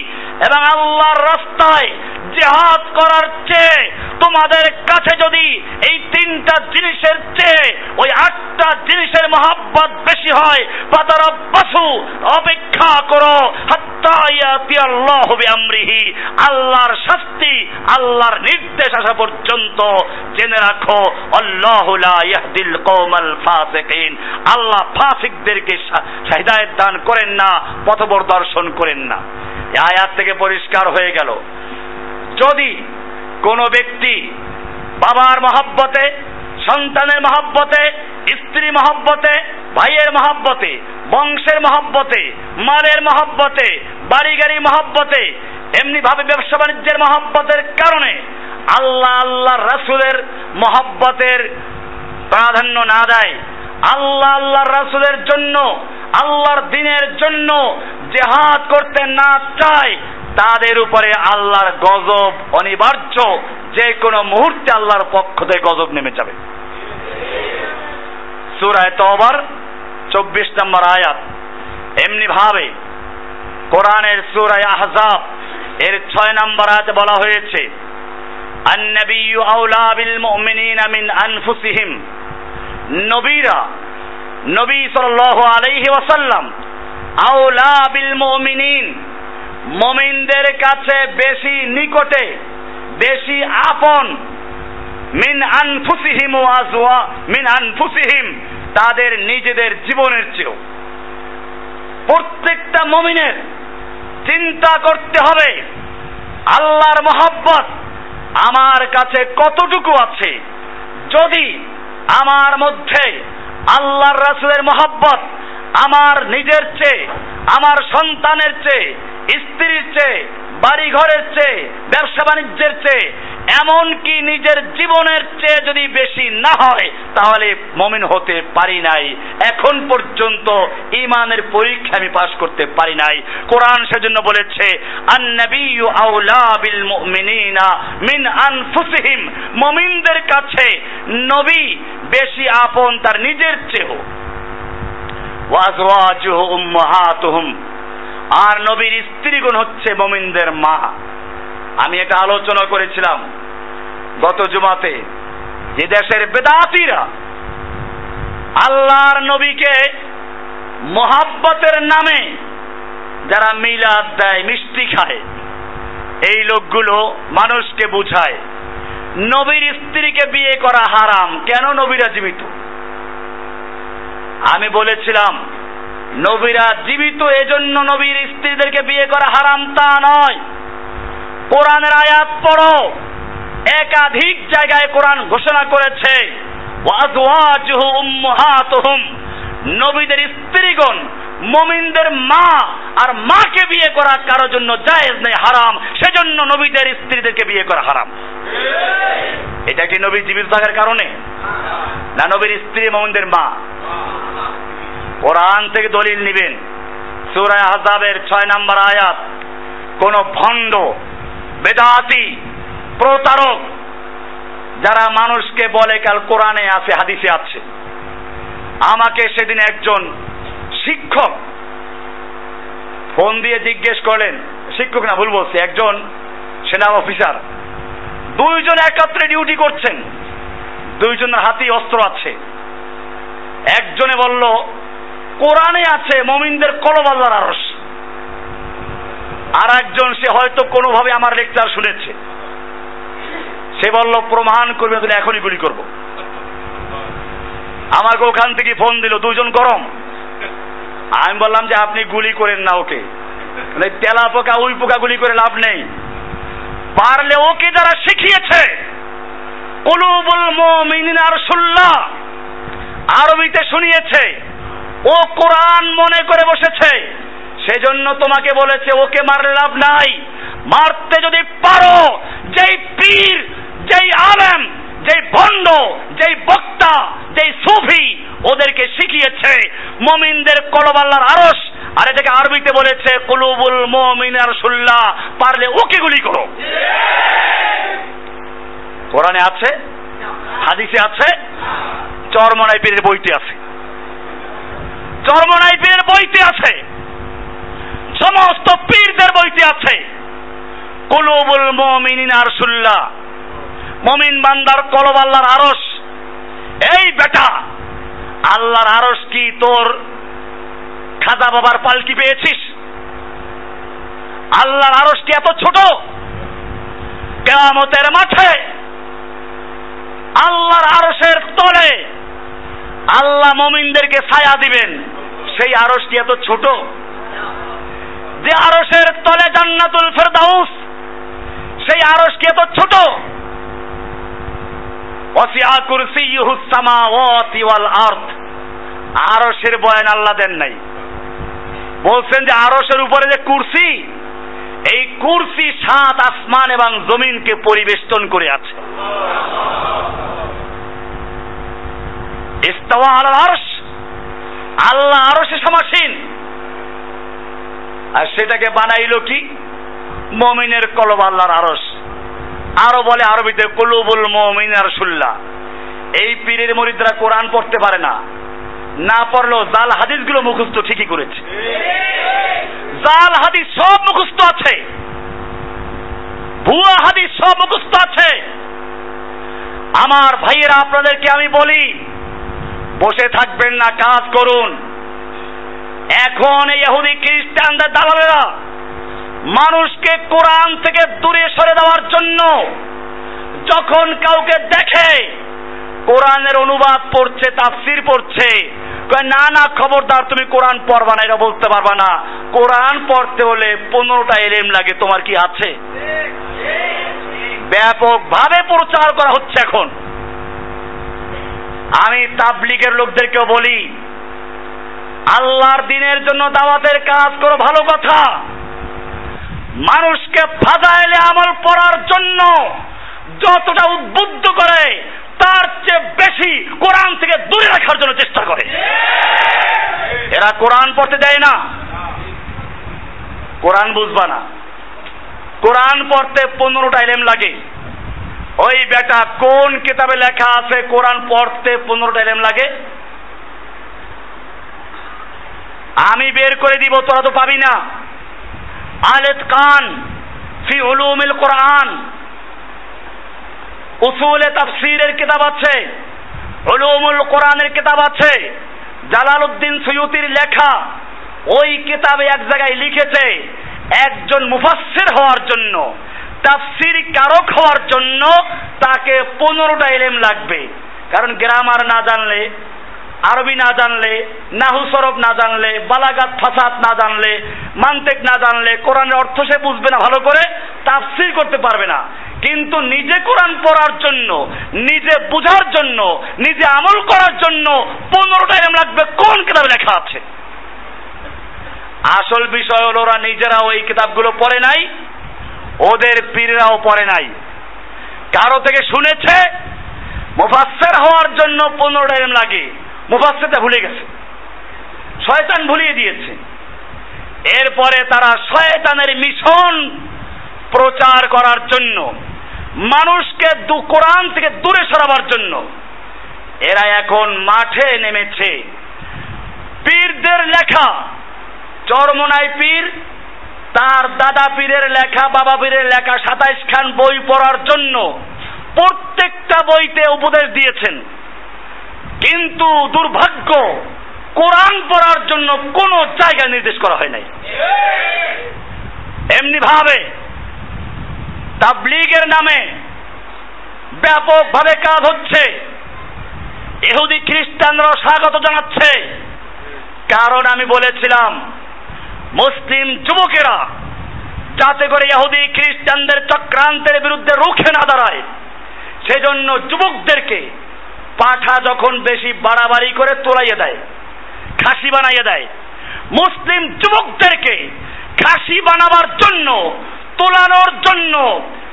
[SPEAKER 1] এবং আল্লাহর রাস্তায় জিহাদ করার চেয়ে তোমাদের কাছে যদি এই তিনটা জিনিসের চেয়ে ওই আটটা জিনিসের মহাব্বত বেশি হয় পাতার বাসু অপেক্ষা করো আমরিহি আল্লাহর শাস্তি, আল্লাহর নির্দেশ আসা পর্যন্ত জেনে রাখো, আল্লাহ ইয়াহদিল কওমাল ফাসিকিন। আল্লাহ ফাসিকদেরকে হিদায়াত দান করেন না পথবর দর্শন করেন না। আয়াত থেকে পরিষ্কার হয়ে গেল। যদি কোনো ব্যক্তি বাবার মহাব্বতে, সন্তানের মহাব্বতে স্ত্রী মহাব্বতে, ভাইয়ের মহাব্বতে, বংশের মালের মহাব্বতে বাড়ি গাড়ি মহাব্বতে এমনি ভাবে ব্যবসা বাণিজ্যের মহাব্বতের কারণে আল্লাহ আল্লাহ রাসুলের মহাব্বতের প্রাধান্য না দেয়। আল্লাহ আল্লাহর রাসুলের জন্য, আল্লাহর দিনের জন্য জেহাদ করতে না চায় তাদের উপরে আল্লাহর গজব অনিবার্য যে কোনো মুহূর্তে আল্লাহর পক্ষ থেকে গজব নেমে যাবে সুরায় তবার চব্বিশ নম্বর আয়াত এমনি ভাবে কোরআনের সুরায় আহজাব এর ছয় নম্বর আয়াতে বলা হয়েছে النبي أولى بالمؤمنين من أنفسهم নবীরা নবী সাল্লাল্লাহু আলাইহি ওয়াসাল্লাম আউলা বিল মুমিনিন মুমিনদের কাছে বেশি নিকটে, বেশি আপন, মিন আনফুসিহিম ওয়াজওয়া মিন আনফুসিহিম, তাদের নিজেদের জীবনের চেয়েও। প্রত্যেকটা মমিনের চিন্তা করতে হবে, আল্লাহর মহব্বত আমার কাছে কতটুকু আছে? যদি আমার মধ্যে আল্লাহর রাসুলের মহব্বত আমার নিজের চেয়ে, আমার সন্তানের চেয়ে স্ত্রীর চেয়ে বাড়ি ঘরের চেয়ে, ব্যবসা বাণিজ্যের চেয়ে, এমনকি নিজের জীবনের চেয়ে যদি বেশি না হয়, তাহলে মমিন হতে পারি নাই। এখন পর্যন্ত ইমানের পরীক্ষা আমি পাশ করতে পারি নাই। কোরআন সেজন্য বলেছে আন্নাবিয়ু আউলা বিল মুমিনিনা মিন আনফুসিহিম। মমিনদের কাছে নবী বেশি আপন, তার নিজের চেয়েও। ওয়াজওয়াজুহু উম্মাহাতুহুম। আর নবীর স্ত্রীগুণ হচ্ছে মমিনদের মা। আমি এটা আলোচনা করেছিলাম গত জুমাতে। যে দেশের বেদাতিরা আল্লাহর নবীকে মহাব্বতের নামে যারা মিলাদ দেয়, মিষ্টি খায়, এই লোকগুলো মানুষকে বুঝায়, নবীর স্ত্রীকে বিয়ে করা হারাম। কেন নবীরা জীবিত? আমি বলেছিলাম নবীরা জীবিত এজন্য নবীর স্ত্রীদেরকে বিয়ে করা হারাম তা নয়। কোরআনের আয়াত পড়ো। একাধিক জায়গায় কোরআন ঘোষণা করেছে। নবীদের স্ত্রীগণ, মমিনদের মা আর মাকে বিয়ে করা কারোর জন্য জায়েজ নেই হারাম। সেজন্য নবীদের স্ত্রীদেরকে বিয়ে করা হারাম। এটা কি নবী জীবিত থাকার কারণে? না, নবীর স্ত্রী, মমিনদের মা। কোরআন থেকে দলিল নিবেন। সুরায় হাজাবের ছয় নম্বর আয়াত, কোন ভণ্ড, বেদাতি, প্রতারক, যারা মানুষকে বলে কাল কোরআনে আছে, হাদিসে আছে। আমাকে সেদিন একজন শিক্ষক ফোন দিয়ে জিজ্ঞেস করলেন, শিক্ষক না, ভুল বলছি, একজন সেনা অফিসার, দুইজন একত্রে ডিউটি করছেন, দুইজনের হাতি অস্ত্র আছে। একজনে বলল কোরআনে আছে মমিনদের কলবাল্লার আরস। আর একজন সে হয়তো কোনোভাবে আমার লেকচার শুনেছে। সে বলল, প্রমাণ করবে তুমি এখনই গুলি করব। আমাকে ওখান থেকে ফোন দিল, দুজন গরম। আমি বললাম যে, আপনি গুলি করেন না ওকে। তেলা পোকা, উই পোকা, গুলি করে লাভ নেই। পারলে ওকে যারা শিখিয়েছে, কুলুবুল মুমিনিন আরশুল্লাহ আরবিতে শুনিয়েছে ও কোরআন মনে করে বসেছে, সেজন্য তোমাকে বলেছে, ওকে মারলে লাভ নাই। মারতে যদি পারো, যেই পীর, যেই আলেম, যেই ভণ্ড, যেই বক্তা, যেই সুফি, ওদেরকে শিখিয়েছে। মমিনদের কলবাল্লার আরস আর এটাকে আরবিতে বলেছে, কুলুবুল মমিনার সুল্লাহ পারলে ওকে গুলি করো। কোরআনে আছে? হাদিসে আছে? চরমনাই পীরের বইতে আছে। চরমনাই পীরের বইতে আছে। সমস্ত পীরদের বইতে আছে। কুলুবুল মমিনিন আরসুল্লাহ। মমিন বান্দার কলব আল্লাহর আরস। এই বেটা, আল্লাহর আরস কি তোর খাজা বাবার পালকি পেয়েছিস? আল্লাহর আরস কি এত ছোট? কেয়ামতের মাঠে আল্লাহর আরসের তলে আল্লাহ মমিনদেরকে ছায়া দিবেন। সেই আরসটি এত ছোট যে আরসের তলে জান্নাতুল ফেরদাউস, সেই আরস কি এত ছোট। ওয়াল বয়ান আল্লাহ দেন নাই। বলছেন যে আরশের উপরে যে কুরসি, এই কুরসি সাত আসমান এবং জমিনকে পরিবেষ্টন করে আছে। ইস্তাওয়া আলাল আরশ। আল্লাহ আরশে সমাসীন। আর সেটাকে বানাইলো কি? মমিনের কলব আল্লাহর আরশ। আরও বলে আরবিতে, কুলুবুল মমিন আর সুল্লাহ এই পীরের মরিদরা কোরআন পড়তে পারে না। না পড়লেও জাল হাদিসগুলো মুখস্থ ঠিকই করেছে। জাল হাদিস সব মুখস্থ আছে। ভুয়া হাদিস সব মুখস্থ আছে। আমার ভাইয়েরা, আপনাদেরকে আমি বলি বসে থাকবেন না কাজ করুন। এখন এই ইহুদি খ্রিস্টানদের দালালেরা মানুষকে কোরআন থেকে দূরে সরে দেওয়ার জন্য যখন কাউকে দেখে কোরআনের অনুবাদ পড়ছে তাফসির পড়ছে না না খবরদার তুমি কোরআন পড়বা না। এটা বলতে পারবা না কোরআন পড়তে হলে পনেরোটা এলেম লাগে তোমার কি আছে? ব্যাপকভাবে প্রচার করা হচ্ছে এখন। আমি তাবলিগের লোকদেরকেও বলি, আল্লাহর দিনের জন্য দাওয়াতের কাজ করো, ভালো কথা। মানুষকে ফাজাইলে আমল পড়ার জন্য যতটা উদ্বুদ্ধ করে, তার চেয়ে বেশি কোরআন থেকে দূরে রাখার জন্য চেষ্টা করে। এরা কোরআন পড়তে দেয় না। কোরআন বুঝবা না। কোরআন পড়তে পনেরোটা এলেম লাগে। ওই বেটা কোন কিতাবে লেখা আছে? কোরআন পড়তে পনেরোটা এলেম লাগে। আমি বের করে দিব, তোরা তো পাবি না। আলেত কান ফি উলুমিল কোরআন। উসুলে তাফসিরের কিতাব আছে। উলুমুল কোরআনের কিতাব আছে। জালালউদ্দিন সৈয়দির লেখা ওই কিতাবে এক জায়গায় লিখেছে, একজন মুফাসসির হওয়ার জন্য। তাফসির কারক হওয়ার জন্য তাকে পনেরোটা এলেম লাগবে। কারণ গ্রামার না জানলে, আরবি না জানলে, নাহু সরব না জানলে, বালাগাত ফাসাদ না জানলে, মান্তেক না জানলে, কোরআনের অর্থ সে বুঝবে না ভালো করে, তাফসির করতে পারবে না। কিন্তু নিজে কোরআন পড়ার জন্য, নিজে বোঝার জন্য, নিজে আমল করার জন্য পনেরোটা এরম লাগবে। কোন কিতাবে লেখা আছে? আসল বিষয় হলো ওরা নিজেরা ওই কিতাবগুলো পড়ে নাই ওদের পীররাও পড়ে নাই। কারও থেকে শুনেছে, মুফাসসির হওয়ার জন্য পনেরোটা এরম লাগে। মুফাসসিরটা ভুলে গেছে। শয়তান ভুলিয়ে দিয়েছে। এরপরে তারা শয়তানের মিশন প্রচার করার জন্য, মানুষকে দু কোরআন থেকে দূরে সরাবার জন্য, এরা এখন মাঠে নেমেছে। পীরদের লেখা, চরমনাই পীর তার দাদা পীরের লেখা, বাবা পীরের লেখা সাতাইশ খান বই পড়ার জন্য প্রত্যেকটা বইতে উপদেশ দিয়েছেন। কিন্তু দুর্ভাগ্য, কোরআন পড়ার জন্য কোনো জায়গায় নির্দেশ করা হয় নাই। এমনি ভাবে তাবলিগের নামে ব্যাপকভাবে কাজ হচ্ছে। এহুদি খ্রিস্টানরাও স্বাগত জানাচ্ছে। কারণ আমি বলেছিলাম মুসলিম যুবকেরা, যাতে করে ইহুদি, খ্রিস্টানদের চক্রান্তের বিরুদ্ধে রুখে না দাঁড়ায়, সেজন্য যুবকদেরকে পাঠা যখন বেশি বাড়াবাড়ি করে তোলাইয়ে দেয়, খাসি বানাইয়ে দেয়, মুসলিম যুবকদেরকে খাসি বানাবার জন্য, তোলানোর জন্য,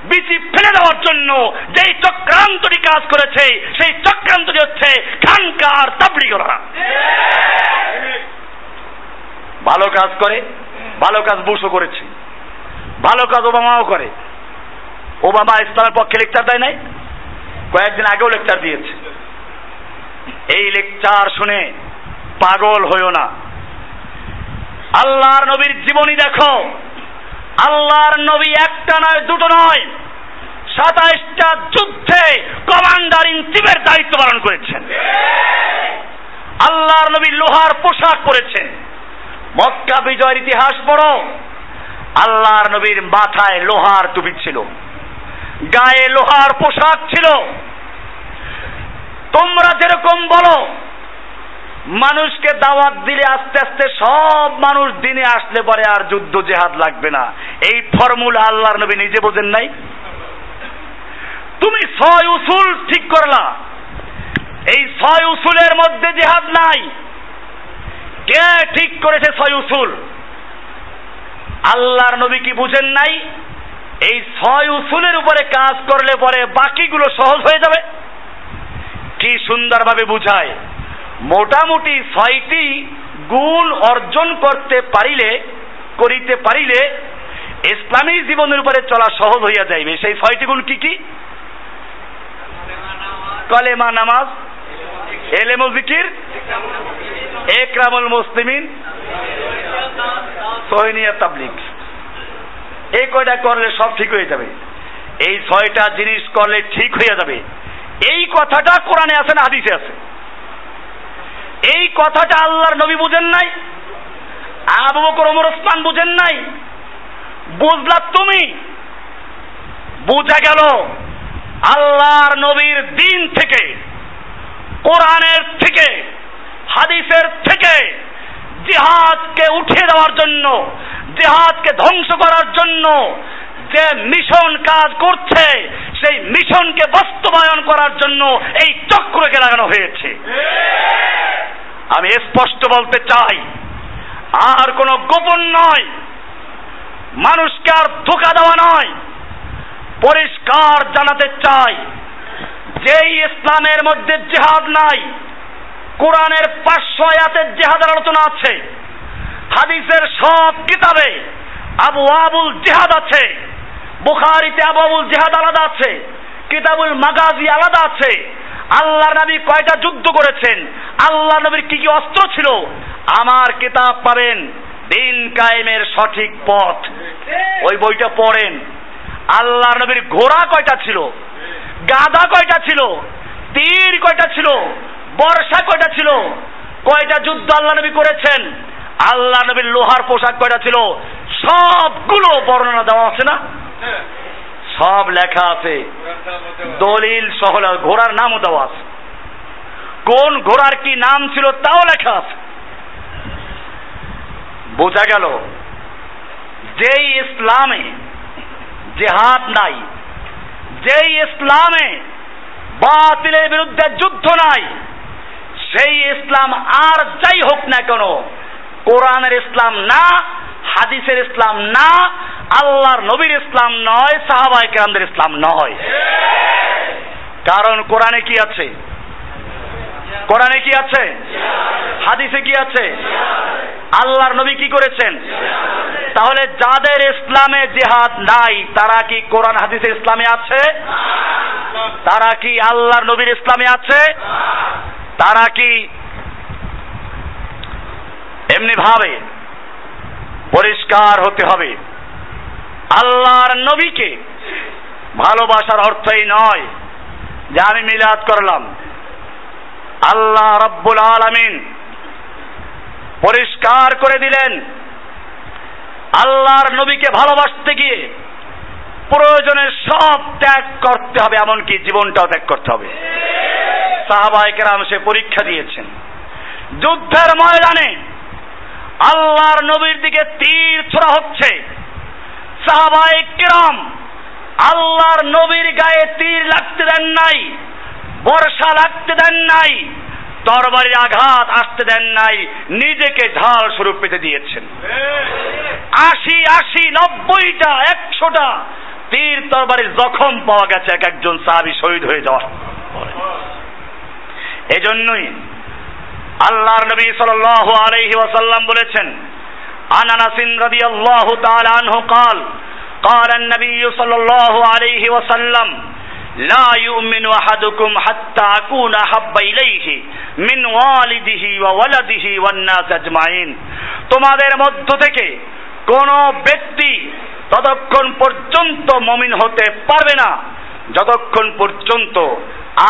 [SPEAKER 1] বিচি ফেলে দেওয়ার জন্য যেই চক্রান্তটি কাজ করেছে, সেই চক্রান্তটি হচ্ছে খানকার তাবলিগরা। ভালো কাজ করে ভালো কাজ বুশও করেছে। ভালো কাজ ওবামাও করে। ওবামা ইসলামের পক্ষে লেকচার দেয় নাই কয়েকদিন আগেও লেকচার দিয়েছে। এই লেকচার শুনে পাগল হইও না। আল্লাহর নবীর জীবনী দেখো। আল্লাহর নবী একটা নয় দুটো নয়। সাতাইশটা যুদ্ধে কমান্ডার ইন চিফের দায়িত্ব পালন করেছেন। আল্লাহর নবী লোহার পোশাক পরেছেন। মক্কা বিজয়ের ইতিহাস পড়ো। আল্লাহর নবীর মাথায় লোহার টুপি ছিল। গায়ে লোহার পোশাক ছিল। তোমরা যেরকম বলো, মানুষকে দাওয়াত দিলে আস্তে আস্তে সব মানুষ দিনে আসলে পরে আর যুদ্ধ জেহাদ লাগবে না। এই ফর্মুলা আল্লাহর নবী নিজে বোঝেন নাই। তুমি ছয় উসুল ঠিক করলা। এই ছয় উসুলের মধ্যে জেহাদ নাই। কে ঠিক করেছে ছয় উসুল? আল্লাহর নবী কি বুঝেন নাই? এই ছয় উসুলের উপরে কাজ করলে পরে বাকিগুলো সহজ হয়ে যাবে। কি সুন্দরভাবে বুঝায়। মোটামুটি ছয়টি গুণ অর্জন করতে পারিলে, করিতে পারিলে ইসলামী জীবনের উপরে চলা সহজ হইয়া যাইবে। সেই ছয়টি গুণ কি কি? কলেমা নামাজ এলেমুল জিকির, একরামুল মুসলিমিন সহিনিয়া তাবলিক এই কয়টা করলে সব ঠিক হয়ে যাবে। এই ছয়টা জিনিস করলে ঠিক হয়ে যাবে। এই কথাটা কোরআনে আছে না হাদিসে আছে? এই কথাটা আল্লাহর নবী বুঝেন নাই? আবু বকর, ওমর, ওসমান বুঝেন নাই? বুঝলা তুমি? বুঝা গেল, আল্লাহর নবীর দিন থেকে কোরআনের থেকে, হাদিসের থেকে, জিহাদকে উঠিয়ে দেওয়ার জন্য, জিহাদকে ধ্বংস করার জন্য যে মিশন কাজ করছে, সেই মিশনকে বাস্তবায়ন করার জন্য এই চক্রকে লাগানো হয়েছে। আমি স্পষ্ট বলতে চাই, আর কোনো গোপন নয়, মানুষকে আর ধোকা দেওয়া নয়, পরিষ্কার জানাতে চাই যেই ইসলামের মধ্যে জেহাদ নাই, কোরআনের পাঁচশো আয়াতের জেহাদের আলোচনা আছে, হাদিসের সব কিতাবে আবু আবুল জেহাদ আছে, বুখারিতে আবু আবুল জেহাদ আলাদা আছে, কিতাবুল মাগাজি আলাদা আছে আল্লাহ নবী কয়টা যুদ্ধ করেছেন, আল্লাহ নবীর কি কি অস্ত্র ছিল, আমার কিতাব পাবেন, দিন কায়েমের সঠিক পথ। ওই বইটা পড়েন। আল্লাহ নবীর ঘোড়া কয়টা ছিল গাধা কয়টা ছিল? তীর কয়টা ছিল? বর্ষা কয়টা ছিল? কয়টা যুদ্ধ আল্লাহ নবী করেছেন? আল্লাহ নবীর লোহার পোশাক কয়টা ছিল? সবগুলো বর্ণনা দেওয়া আছে না? সব লেখা আছে। দলিল সহ ঘোড়ার নামও দেওয়া আছে। কোন ঘোড়ার কি নাম ছিল তাও লেখা আছে। বোঝা গেল, যেই ইসলামে জেহাদ নাই যেই ইসলামে বাতিলের বিরুদ্ধে যুদ্ধ নাই, সেই ইসলাম আর যাই হোক না কেন, কোরআনের ইসলাম না, হাদিসের ইসলাম না, আল্লাহর নবীর ইসলাম নয় সাহাবাই কেরামদের ইসলাম নয়। কারণ কোরআনে কি আছে? কোরআনে কি আছে? হাদিসে কি আছে? আল্লাহর নবী কি করেছেন? তাহলে যাদের ইসলামে জেহাদ নাই, তারা কি কোরআন হাদিসের ইসলামে আছে? তারা কি আল্লাহর নবীর ইসলামে আছে? তারা কি এমনি ভাবে পরিষ্কার হতে হবে? আল্লাহর নবীকে ভালোবাসার অর্থই নয় যে আমি মিলাদ করলাম। আল্লাহ রব্বুল আলামিন পরিষ্কার করে দিলেন। আল্লাহর নবীকে ভালোবাসতে গিয়ে প্রয়োজনের সব ত্যাগ করতে হবে, এমনকি জীবনটাও ত্যাগ করতে হবে। সাহাবাহিকেরাম সে পরীক্ষা দিয়েছেন। যুদ্ধের ময়দানে আল্লাহর নবীর দিকে তীর ছোড়া হচ্ছে। সাহাবাহিক কিরাম আল্লাহর নবীর গায়ে তীর লাগতে দেন নাই, বর্ষা লাগতে দেন নাই তরবারির আঘাত আসতে দেন নাই নিজেকে ঢাল স্বরূপ পেতে দিয়েছেন আশি আশি নব্বইটা একশোটা তীর তরবারির জখম পাওয়া গেছে এক একজন সাহাবি শহীদ হয়ে যাওয়ার পরে এজন্যই আল্লাহর নবী সাল্লাল্লাহু আলাইহি ওয়াসাল্লাম বলেছেন عن انس رضي الله تعالى عنه قال قال النبي صلى الله عليه وسلم لا يؤمن احدكم حتى اكون احب اليه من والده وولده والناس اجمعين তোমাদের মধ্য থেকে কোন ব্যক্তি ততক্ষণ পর্যন্ত মমিন হতে পারবে না যতক্ষণ পর্যন্ত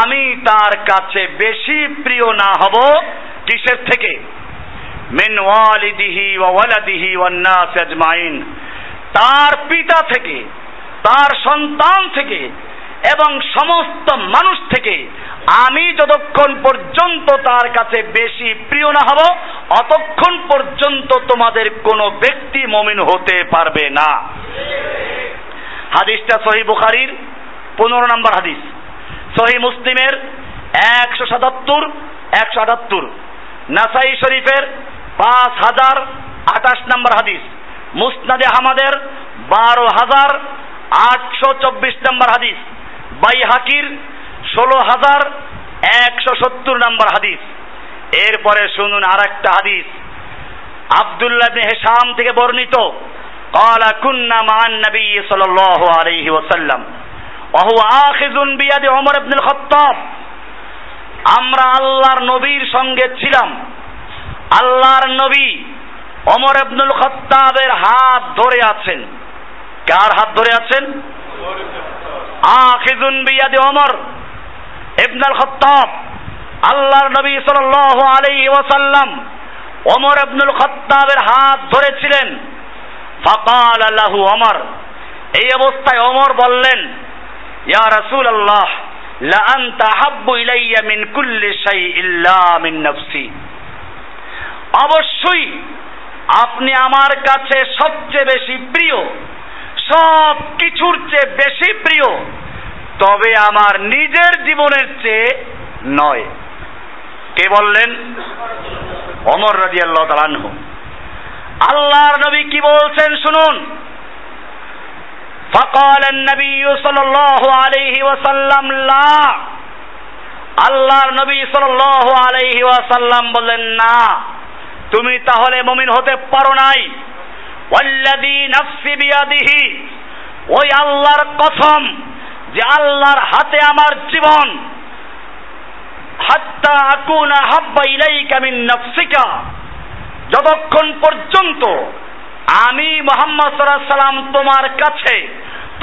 [SPEAKER 1] আমি তার কাছে বেশি প্রিয় না হব কিসের থেকে মিন ওয়ালিদিহি ওয়া ওয়ালাদিহি ওয়ান নাস আজমাইন তার পিতা থেকে তার সন্তান থেকে এবং সমস্ত মানুষ থেকে আমি যতক্ষণ পর্যন্ত তার কাছে বেশি প্রিয় না হব, অতক্ষণ পর্যন্ত তোমাদের কোনো ব্যক্তি মমিন হতে পারবে না। হাদিসটা সহি বুখারির পনেরো নম্বর হাদিস। সহি মুসলিমের একশো সাতাত্তর, একশো আটাত্তর। নাসাই শরীফের পাঁচ হাজার আঠাশ নম্বর হাদিস। মুসনাদে আহমদের বারো হাজার আটশো চব্বিশ নম্বর হাদিস। বাই হাকির ষোলো হাজার একশো সত্তর নম্বর হাদিস এরপরে শুনুন আর একটা হাদিস আবদুল্লাহ হেসাম থেকে বর্ণিত قال كنا مع النبي صلى الله عليه وسلم وهو آخذ بيد عمر بن الخطاب আমরা আল্লাহর নবীর সঙ্গে ছিলাম আল্লাহর নবী অমর আব্দুল খত্তাবের হাত ধরে আছেন কার হাত ধরে আছেন আখিজুন বিয়াদি অমর ইবনুল খত্তাব, আল্লাহর নবী সাল্লাল্লাহু আলাইহি ওয়াসাল্লাম ওমর ইবনুল খত্তাবের হাত ধরেছিলেন। ফাকাল লাহু ওমর, এই অবস্থায় ওমর বললেন, ইয়া রাসূলুল্লাহ, লা আনতা হাব্বু ইলাইয়া মিন কুল্লি শাই ইল্লা মিন নাফসি। অবশ্যই আপনি আমার কাছে সবচেয়ে বেশি প্রিয় সব কিছুর চেয়ে বেশি প্রিয় তবে আমার নিজের জীবনের চেয়ে নয় কে বললেন অমর রাজি আল্লাহ তালানহ আল্লাহর নবী কি বলছেন শুনুন فقال النبي صلى الله عليه وسلم لا আল্লাহর নবী সাল্লাল্লাহু আলাইহি ওয়াসাল্লাম বললেন না তুমি তাহলে মমিন হতে পারো নাই ওয়াল্লাযী নাফসি বিয়াদিহি। ওই আল্লাহর কসম যে আল্লাহর হাতে আমার জীবন। হাত্তা আকুনা হাব্বা ইলাইকা মিন নাফসিকা। যতক্ষণ পর্যন্ত আমি মোহাম্মদ সাল্লাম তোমার কাছে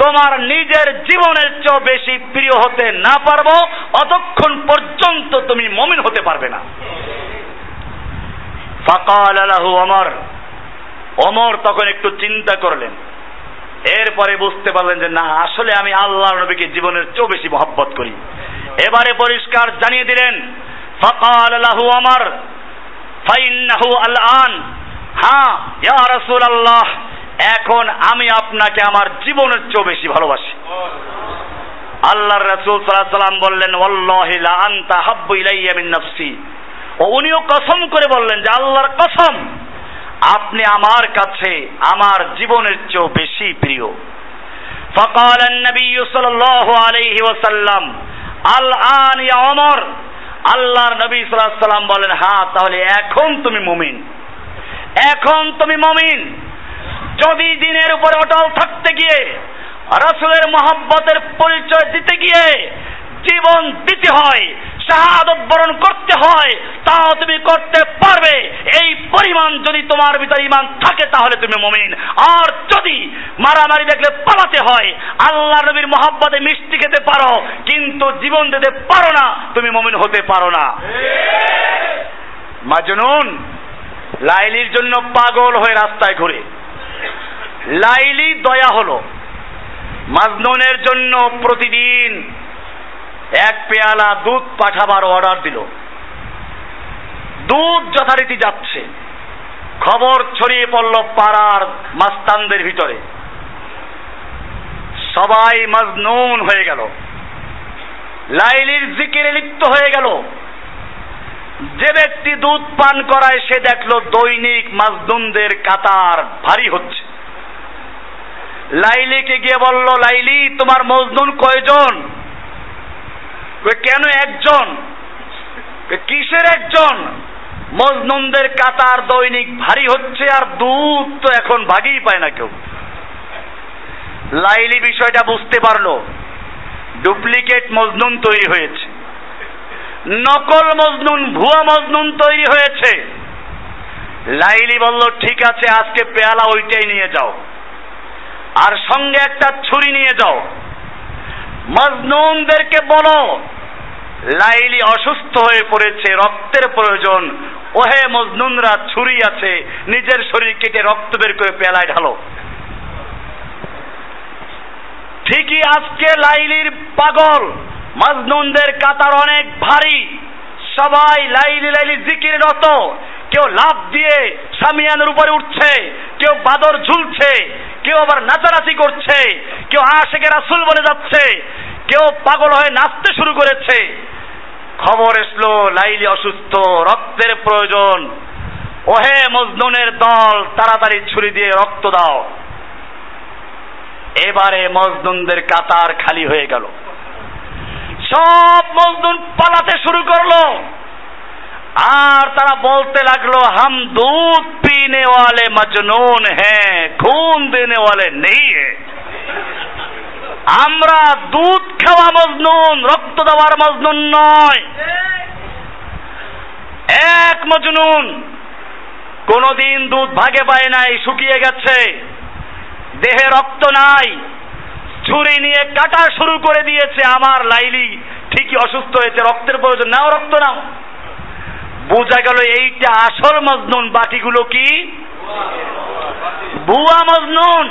[SPEAKER 1] তোমার নিজের জীবনের চেয়েও বেশি প্রিয় হতে না পারব, অতক্ষণ পর্যন্ত তুমি মমিন হতে পারবে না। ফাকাল আলাহু অমর অমর তখন একটু চিন্তা করলেন। এরপরে বুঝতে পারলেন যে না, আসলে আমি আল্লাহ নবীকে জীবনের চেয়েও বেশি মহব্বত করি। এবারে পরিষ্কার জানিয়ে দিলেন, ফাকাল আলাহু অমর ফাইন্নাহু আল আন হ্যাঁ ইয়া রাসূল আল্লাহ এখন আমি আপনাকে আমার জীবনের চেয়েও বেশি ভালোবাসি। আল্লাহর রাসূল সাল্লাল্লাহু সাল্লাম বললেন, ওয়াল্লাহি লা আনতা হাব্বু ইলাইয়া মিন নাফসি। ও উনিও কসম করে বললেন যে, আল্লাহর কসম আপনি আমার কাছে আমার জীবনের চেয়েও বেশি প্রিয় فقال النبي صلى الله عليه وسلم الآن يا عمر আল্লাহর নবী সাল্লাল্লাহু আলাইহি সাল্লাম বলেন হ্যাঁ তাহলে এখন তুমি মুমিন এখন তুমি মুমিন যদি দিনের উপরে অটল থাকতে গিয়ে রাসূলের মহব্বতের পরিচয় দিতে গিয়ে জীবন দিতে হয় শাহাদত বরণ করতে হয়, তাও তুমি করতে পারবে। এই পরিমাণ যদি তোমার ভিতরে ইমান থাকে, তাহলে তুমি মমিন। আর যদি মারামারি দেখলে পালাতে হয় আল্লাহ নবীর মহাব্বতে মিষ্টি খেতে পারো, কিন্তু জীবন দিতে পারো না, তুমি মমিন হতে পারো না। মাজনুন, লাইলির জন্য পাগল হয়ে রাস্তায় ঘুরে। লাইলি দয়া হলো। মাজনুনের জন্য প্রতিদিন এক পেয়ালা দুধ পাঠাবার অর্ডার দিল। দুধ যথারীতি যাচ্ছে। খবর ছড়িয়ে পড়ল পাড়ার মাস্তানদের ভিতরে। সবাই মজনুন হয়ে গেল। লাইলির জিকিরে লিপ্ত হয়ে গেল। যে ব্যক্তি দুধ পান করায় সে দেখল দৈনিক মাজদুমদের কাতার ভারী হচ্ছে। লাইলিকে গিয়ে বলল, লাইলি, তোমার মজনুন কয়জন? কেন একজন? কিসের একজন? মজনুনদের কাতার দৈনিক ভারী হচ্ছে আর দুধ তো এখন ভাগই পায় না কেউ। লাইলি বিষয়টা বুঝতে পারল। ডুপ্লিকেট মজনুন তৈরি হয়েছে। নকল মজনুন, ভুয়া মজনুন তৈরি হয়েছে। লাইলি বলল, ঠিক আছে, আজকে পেয়ালা ওইটাই নিয়ে যাও। আর সঙ্গে একটা ছুরি নিয়ে যাও। মজনুনদেরকে বলো, লাইলি অসুস্থ হয়ে পড়েছে, রক্তের প্রয়োজন। ওহে মজনুনরা ছুরি আছে, নিজের শরীর কেটে রক্ত বের করে পেলায় ঢালো। ঠিকই আজকে লাইলির পাগল। মজনুনদের কাতার অনেক ভারী। সবাই লাইলি লাইলি জিকির রত। কেউ লাভ দিয়ে সামিয়ানের উপরে উঠছে, কেউ বাদর ঝুলছে। কেউ আবার নাচানাচি করছে, কেউ আশেকে রাসুল বলে যাচ্ছে, কেউ পাগল হয়ে নাচতে শুরু করেছে। খবর এসলো, লাইলি অসুস্থ, রক্তের প্রয়োজন। ওহে মজনুনের দল, তাড়াতাড়ি ছুরি দিয়ে রক্ত দাও। এবারে মজনুনদের কাতার খালি হয়ে গেল। সব মজদুর পালাতে শুরু করল। আর তারা বলতে লাগল, হাম দুধ পিনে ওয়ালে মজনুন হ্যাঁ খুন দেনে ওয়ালে নেই আমরা দুধ খাওয়া মজনুন, রক্ত দেওয়ার মজনুন নয়। এক মজনুন। কোনদিন দুধ ভাগে পায় নাই, শুকিয়ে গেছে। দেহে রক্ত নাই। ছুরি নিয়ে কাটা শুরু করে দিয়েছে আমার লাইলি। ঠিকই অসুস্থ হয়েছে, রক্তের প্রয়োজন। নাও রক্ত নাও। বোঝা গেল এইটা আসল মজনুন, বাকিগুলো কি? বুয়া মজনুন।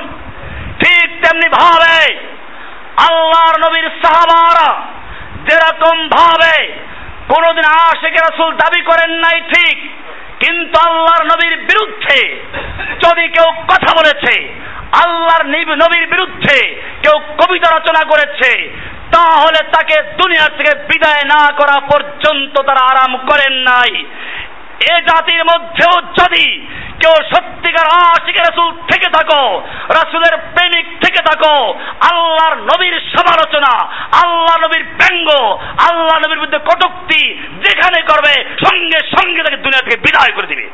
[SPEAKER 1] ঠিক তেমনি ভাবে আল্লাহর নবীর সাহাবারা যেরকম ভাবে কোনদিন আশেখ রাসুল দাবি করেন নাই ঠিক, কিন্তু আল্লাহর নবীর বিরুদ্ধে যদি কেউ কথা বলেছে, আল্লাহর নবীর বিরুদ্ধে কেউ কবিতা রচনা করেছে তাহলে তাকে দুনিয়ার থেকে বিদায় না করা পর্যন্ত তারা আরাম করেন নাই। এ জাতির মধ্যেও যদি কেউ সত্যিকার আশিকের রাসুল থেকে থাকো, রাসুলের প্রেমিক থেকে থাকো, আল্লাহর নবীর সমালোচনা, আল্লাহ নবীর ব্যঙ্গ, আল্লাহ নবীর বিরুদ্ধে কটুক্তি যেখানে করবে, সঙ্গে সঙ্গে তাকে দুনিয়া থেকে বিদায় করে দিবে।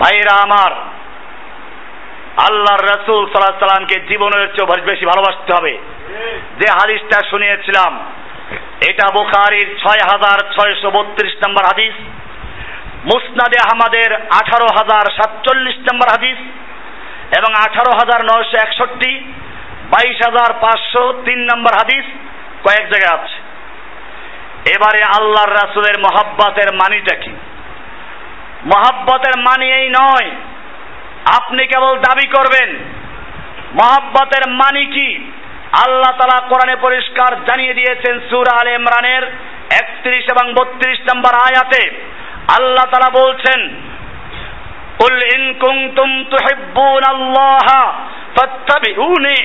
[SPEAKER 1] ভাইরা আমার আল্লাহর রসুল সাল্লাহ সাল্লামকে জীবনের চেয়ে বেশি ভালোবাসতে হবে। যে হাদিসটা শুনিয়েছিলাম, এটা বুখারির ছয় হাজার ছয়শো নম্বর হাদিস, মুসনাদে আহমদের আঠারো হাজার সাতচল্লিশ নম্বর হাদিস এবং আঠারো হাজার নয়শো একষট্টি, বাইশ হাজার পাঁচশো তিন নম্বর হাদিস কয়েক জায়গায় আছে। এবারে আল্লাহর রাসুলের মহাব্বাতের মানিটা কি? মহাব্বতের মানি এই নয় আপনি কেবল দাবি করবেন মহাব্বতের মানি কি আল্লাহ তালা কোরআনে পরিষ্কার জানিয়ে দিয়েছেন সুরা আল ইমরানের একত্রিশ এবং বত্রিশ নম্বর আয়াতে আল্লাহ তালা বলছেন قل إن كنتم تحبون الله فاتبعوني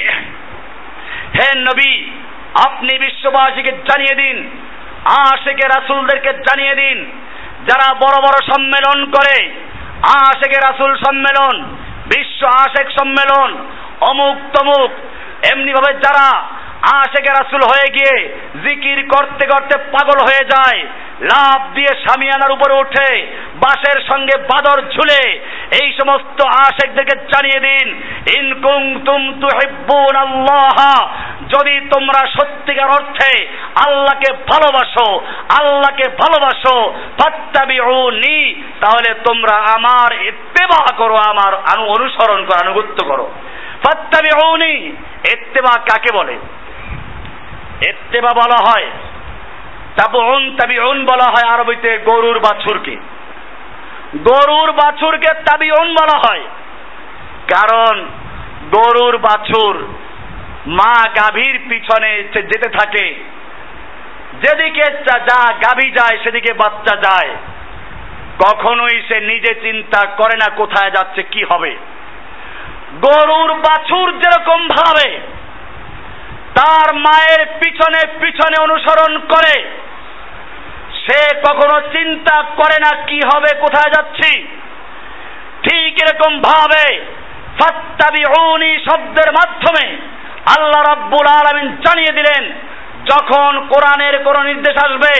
[SPEAKER 1] হে নবী আপনি বিশ্ববাসীকে জানিয়ে দিন আশেকে রাসূলদেরকে জানিয়ে দিন যারা বড় বড় সম্মেলন করে আশেকে রাসুল সম্মেলন বিশ্ব আশেক সম্মেলন অমুক তমুক এমনি ভাবে যারা আশেকে রাসুল হয়ে গিয়ে জিকির করতে করতে পাগল হয়ে যায়। লাভ দিয়ে সামিয়ানার উপরে উঠে বাসের সঙ্গে বাদর ঝুলে। এই সমস্ত আশেকদেরকে জানিয়ে দিন ইনকুম তুম তুহিব্বুন আল্লাহ যদি তোমরা সত্যিকার অর্থে আল্লাহকে ভালোবাসো আল্লাহকে ভালোবাসো, ফাত্তাবিউনি, তাহলে তোমরা আমার ইত্তেবা করো, আমার অনুসরণ করো, আনুগত্য করো। ফাত্তাবিউনি, ইত্তেবা কাকে বলে? ইত্তেবা বলা হয়। তাবউন তাবিউন বলা হয় আরবিতে গরুর বাছুরকে। গরুর বাছুরকে তাবিউন বলা হয়। কারণ গরুর বাছুর মা গাভীর পিছনে যেতে থাকে। যেদিকে যা গাভী যায়, সেদিকে বাচ্চা যায়। কখনোই সে নিজে চিন্তা করে না কোথায় যাচ্ছে, কি হবে। গরুর বাছুর যেরকম ভাবে তার মায়ের পিছনে পিছনে অনুসরণ করে। সে কখনো চিন্তা করে না কি হবে, কোথায় যাচ্ছি। ঠিক এরকম ভাবে ফাত্তাবিউনি শব্দের মাধ্যমে আল্লাহ রাব্বুল আলামিন জানিয়ে দিলেন, যখন কোরআনের কোন নির্দেশ আসবে,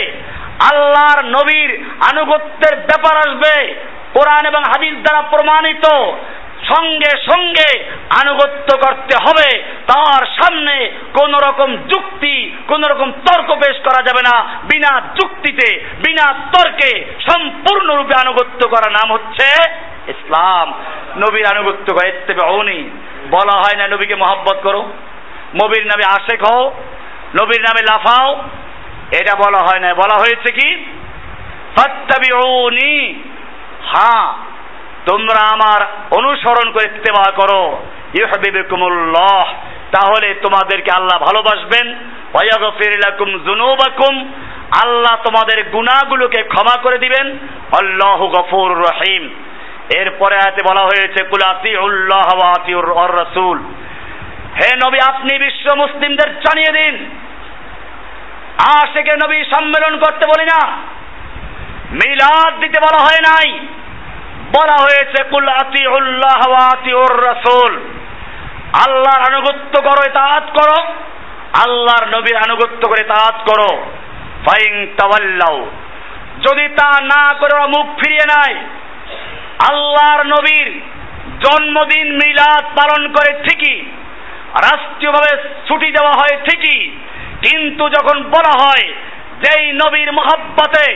[SPEAKER 1] আল্লাহর নবীর আনুগত্যের ব্যাপার আসবে, কোরআন এবং হাদিস দ্বারা প্রমাণিত সঙ্গে সঙ্গে আনুগত্য করতে হবে। তার সামনে কোন রকম যুক্তি, কোন রকম তর্ক পেশ করা যাবে না। বিনা যুক্তিতে, বিনা তর্কে সম্পূর্ণরূপে আনুগত্য করার নাম হচ্ছে ইসলাম। নবীর আনুগত্য করে এত্তেবে বলা হয় না নবীকে মহব্বত করো। নবীর নামে আশেক হও। নবীর নামে লাফাও। এটা বলা হয় না। বলা হয়েছে কি? ফাত্তাবিউনি। হ্যাঁ তোমরা আমার অনুসরণ করে ইত্তেবা করো। ইউহিবুকুমুল্লাহ তাহলে তোমাদেরকে আল্লাহ ভালোবাসবেন। ওয়াগফির যুনুবাকুম। আল্লাহ তোমাদের গুনাহগুলোকে ক্ষমা করে দিবেন। আল্লাহু গফুর রহিম। এরপরে আয়াতে বলা হয়েছে কুলাতি উল্লাহ ওয়া আতিউর রাসূল। হে নবী, আপনি বিশ্ব মুসলিমদের জানিয়ে দিন। আশেকে নবী সম্মেলন করতে বলি না। মিলাদ দিতে বলা হয় নাই। বলা হয়েছে, কুল আতি উল্লাহ আতি ওর রসুল। আল্লাহর আনুগত্য করো তাঁত করো। আল্লাহর নবীর আনুগত্য করে তাঁত করো। ফাইং তাওয়াল্লাও যদি তা না করে ওরা মুখ ফিরিয়ে নেয়, আল্লাহর নবীর জন্মদিন মিলাদ পালন করে ঠিকই, রাষ্ট্রীয়ভাবে ছুটি দেওয়া হয় ঠিকই, কিন্তু যখন বলা হয় যেই নবীর মহাব্বতে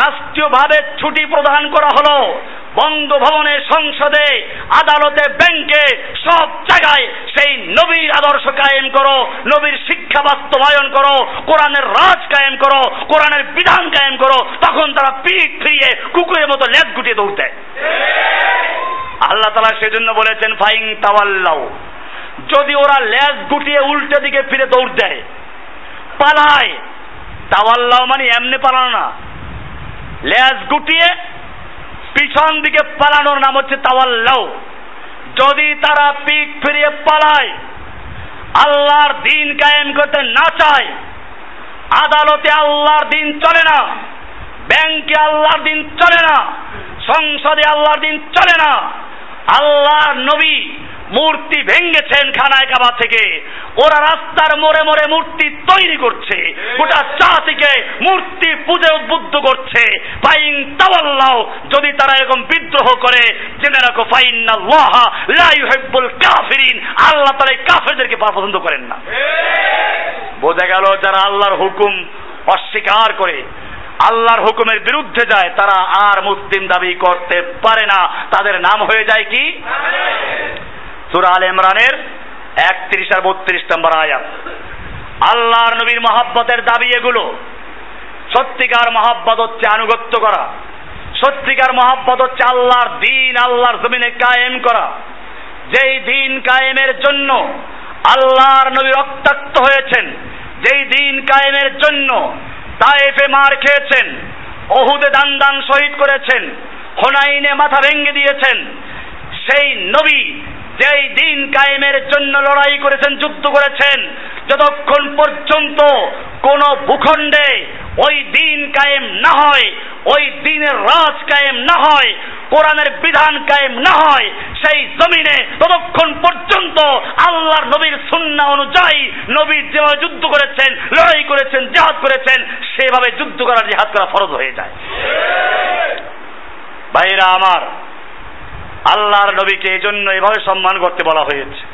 [SPEAKER 1] রাষ্ট্রীয়ভাবে ছুটি প্রদান করা হলো বঙ্গভবনে, সংসদে, আদালতে, ব্যাংকে, সব জায়গায় সেই নবীর আদর্শ কায়েম করো, নবীর শিক্ষা বাস্তবায়ন করো, কোরআনের রাজ কায়েম করো, কোরআনের বিধান কায়েম করো, তখন তারা পিঠ ফিরিয়ে কুকুরের মতো লেজ গুটিয়ে দৌড় দেয়। আল্লাহ তালা সেজন্য বলেছেন ফাইং তাওয়াল্লাও যদি ওরা লেজ গুটিয়ে উল্টে দিকে ফিরে দৌড় দেয়, পালায়। তাওয়াল্লাও মানে এমনি পালানো না। লেজ গুটিয়ে পিছন দিকে পালানোর নাম হচ্ছে তাওয়াল্লাও যদি তারা পিঠ ফিরিয়ে পালায়, আল্লাহর দিন কায়েম করতে না চায়, আদালতে আল্লাহর দিন চলে না, ব্যাংকে আল্লাহর দিন চলে না, সংসদে আল্লাহর দিন চলে না, আল্লাহর নবী মূর্তি ভেঙ্গেছেন খানায় কাবা থেকে। ওরা রাস্তার মোড়ে মোড়ে মূর্তি তৈরি করছে। গোটা জাতিকে মূর্তি পুজো উদ্বুদ্ধ করছে। ফাইন তাওয়াল্লাহ যদি তারা এরকম বিদ্রোহ করে, জেনে রাখো ফাইন ফাইন্নাল্লাহ লা ইউহিব্বুল কাফিরিন। আল্লাহ তাআলা এই কাফেরদেরকে পছন্দ করেন না। বোঝা গেল যারা আল্লাহর হুকুম অস্বীকার করে, আল্লাহর হুকুমের বিরুদ্ধে যায়, তারা আর মুসলিম দাবি করতে পারে না। তাদের নাম হয়ে যায় কি? সুরা আল ইমরানের একত্রিশ আর বত্রিশ নম্বর আয়াত। আল্লাহর নবীর মহাব্বতের দাবি এগুলো। সত্যিকার মহাব্বত হচ্ছে আনুগত্য করা। সত্যিকার মহাব্বত হচ্ছে আল্লাহর দিন, আল্লাহর জমিনে কায়েম করা। যেই দিন কায়েমের জন্য আল্লাহর নবী রক্তাক্ত হয়েছেন, যেই দিন কায়েমের জন্য তায়েফে মার খেয়েছেন অহুদে দান দান শহীদ করেছেন, হোনাইনে মাথা ভেঙে দিয়েছেন, সেই নবী যেই দিন কায়েমের জন্য লড়াই করেছেন, যুদ্ধ করেছেন, যতক্ষণ পর্যন্ত কোন ভূখণ্ডে ওই দিন কায়েম না হয়, ওই দিনের রাজ কায়েম না হয়, কোরআনের বিধান কায়েম না হয়, সেই জমিনে ততক্ষণ পর্যন্ত আল্লাহর নবীর সুন্না অনুযায়ী নবী যেভাবে যুদ্ধ করেছেন, লড়াই করেছেন, জেহাদ করেছেন, সেভাবে যুদ্ধ করার জেহাদ করা ফরজ হয়ে যায়। ভাইরা আমার আল্লাহর নবীকে এই জন্য এভাবে সম্মান করতে বলা হয়েছে।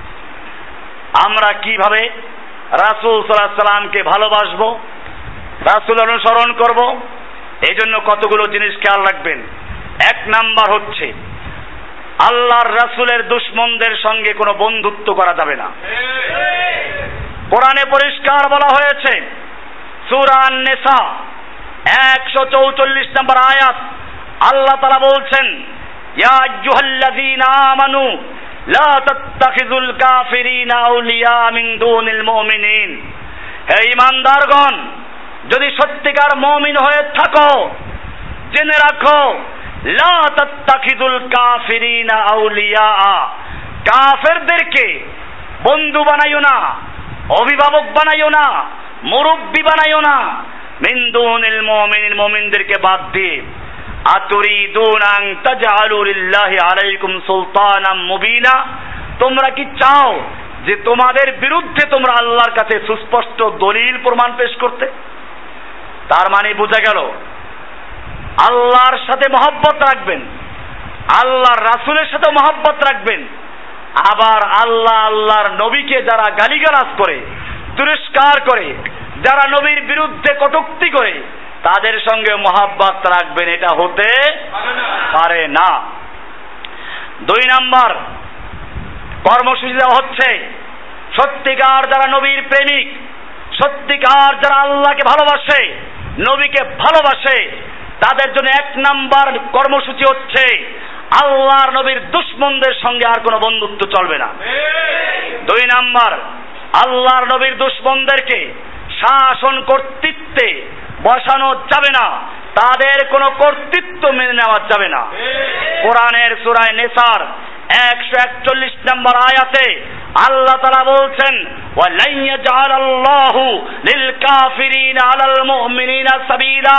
[SPEAKER 1] আমরা কীভাবে রাসুল সাল্লাহ সাল্লামকে ভালোবাসবো, রাসুল অনুসরণ করব এই জন্য কতগুলো জিনিস খেয়াল রাখবেন। এক নাম্বার হচ্ছে, আল্লাহর রাসুলের দুশ্মনদের সঙ্গে কোনো বন্ধুত্ব করা যাবে না। কোরআনে পরিষ্কার বলা হয়েছে সুরান নেশা একশো চৌচল্লিশ নম্বর আয়াত, আল্লাহ তারা বলছেন কাফিরিনা আউলিয়া হে যদি সত্যিকার মুমিন হয়ে থাকো, জেনে রাখো কাফিরিনা আউলিয়া, কাফেরদেরকে বন্ধু বানাইও না, অভিভাবক বানাইও না, মুরব্বী বানাইও না, মিন দুনিল মুমিনিন মুমিনদেরকে বাদ দিয়ে। আতুরিদুন আন তাজআলু লিল্লাহি আলাইকুম সুলতানাম মুবিনা। তোমরা কি চাও যে তোমাদের বিরুদ্ধে তোমরা আল্লাহর কাছে সুস্পষ্ট দলিল প্রমাণ পেশ করতে? তার মানে বোঝা গেল, আল্লাহর সাথে মহব্বত রাখবেন, আল্লাহর রাসুলের সাথে মহব্বত রাখবেন, আবার আল্লাহ আল্লাহর নবীকে যারা গালিগালাজ করে, তিরস্কার করে, যারা নবীর বিরুদ্ধে কটুক্তি করে তাদের সঙ্গে মহাব্বত রাখবেন, এটা হতে পারে না। দুই নাম্বার কর্মসূচি দেওয়া হচ্ছে সত্যিকার যারা নবীর প্রেমিক, সত্যিকার যারা আল্লাহকে ভালোবাসে, নবীকে ভালোবাসে, তাদের জন্য এক নাম্বার কর্মসূচি হচ্ছে আল্লাহর নবীর দুশ্মনদের সঙ্গে আর কোনো বন্ধুত্ব চলবে না। দুই নাম্বার, আল্লাহর নবীর দুশ্মনদেরকে শাসন কর্তৃত্বে বসানো যাবে না। তাদের কোনো কর্তৃত্ব মেনে নেওয়া যাবে না। কোরআনের সুরায় নেসার একশো একচল্লিশ নম্বর আয়াতে আল্লাহ তারা বলছেন ওয়ালান ইয়াজআলাল্লাহু লিল কাফিরিনা আলাল মুমিনিনা সাবিলা।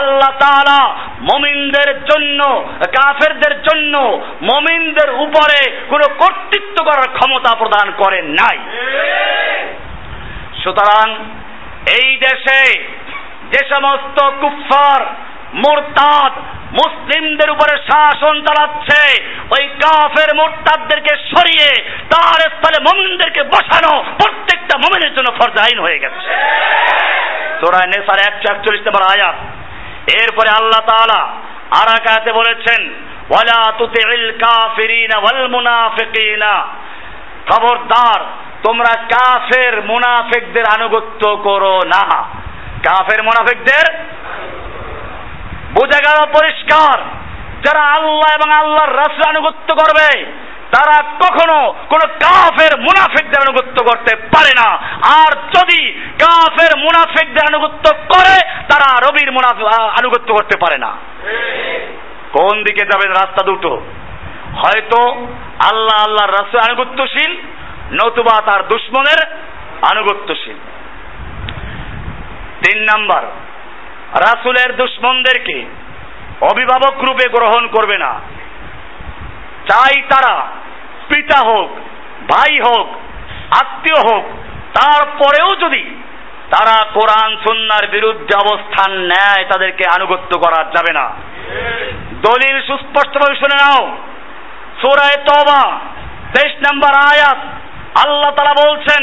[SPEAKER 1] আল্লাহ তাআলা মুমিনদের জন্য, কাফেরদের জন্য মুমিনদের উপরে কোনো কর্তৃত্ব করার ক্ষমতা প্রদান করেন নাই। সুতরাং এই দেশে যে সমস্ত কুফফার, মুরতাদ, মুসলিমদের উপরে শাসন চালাচ্ছে, ওই কাফের মুরতাদদেরকে সরিয়ে তার স্থলে মমিনদেরকে বসানো প্রত্যেকটা মমিনের জন্য ফরজাইন হয়ে গেছে। সোরায় নেসার একশো একচল্লিশ নম্বর আয়াত। এরপরে আল্লাহ তাআলা আর আয়াতে বলেছেন, ওয়ালা তুতিল কাফিরিনা ওয়াল মুনাফিকিনা। খবরদার, তোমরা কাফের মুনাফিকদের আনুগত্য করো না। কাফের মুনাফিকদের বোঝা গেল পরিষ্কার যারা আল্লাহ এবং আল্লাহর রাসুল আনুগত্য করবে, তারা কখনো কোন কাফের মুনাফিকদের আনুগত্য করতে পারে না। আর যদি কাফের মুনাফিকদের আনুগত্য করে, তারা রবির মুনাফিক আনুগত্য করতে পারে না। কোন দিকে যাবেন রাস্তা দুটো? হয়তো আল্লাহ আল্লাহর রাসুল আনুগত্যশীল, নতুবা তার দুশ্মনের আনুগত্যশীল। তিন নাম্বার, রাসুলের দুশ্মনদেরকে অভিভাবক রূপে গ্রহণ করবে না। চাই তারা পিতা হোক, ভাই হোক, আত্মীয় হোক, তারপরেও যদি তারা কোরআন, সুন্নার বিরুদ্ধে অবস্থান নেয়, তাদেরকে আনুগত্য করা যাবে না। দলিল সুস্পষ্টভাবে শুনে নাও। সুরায় তবা তেইশ নম্বর আয়াত, আল্লাহ তারা বলছেন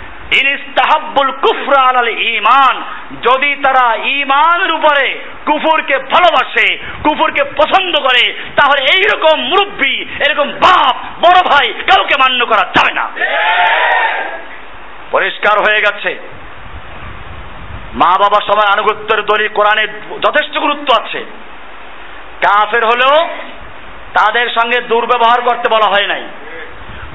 [SPEAKER 1] ইনিস্তাহাব্বুল কুফর আলাল ইমান যদি তারা ইমানের উপরে কুফুরকে ভালোবাসে, কুফুরকে পছন্দ করে, তাহলে এইরকম মুরব্বী, এরকম বাপ, বড় ভাই কাউকে মান্য করা যাবে না। পরিষ্কার হয়ে গেছে। মা বাবা সবাই আনুগত্যের দলি কোরআনে যথেষ্ট গুরুত্ব আছে। কাফের হলেও তাদের সঙ্গে দুর্ব্যবহার করতে বলা হয় নাই।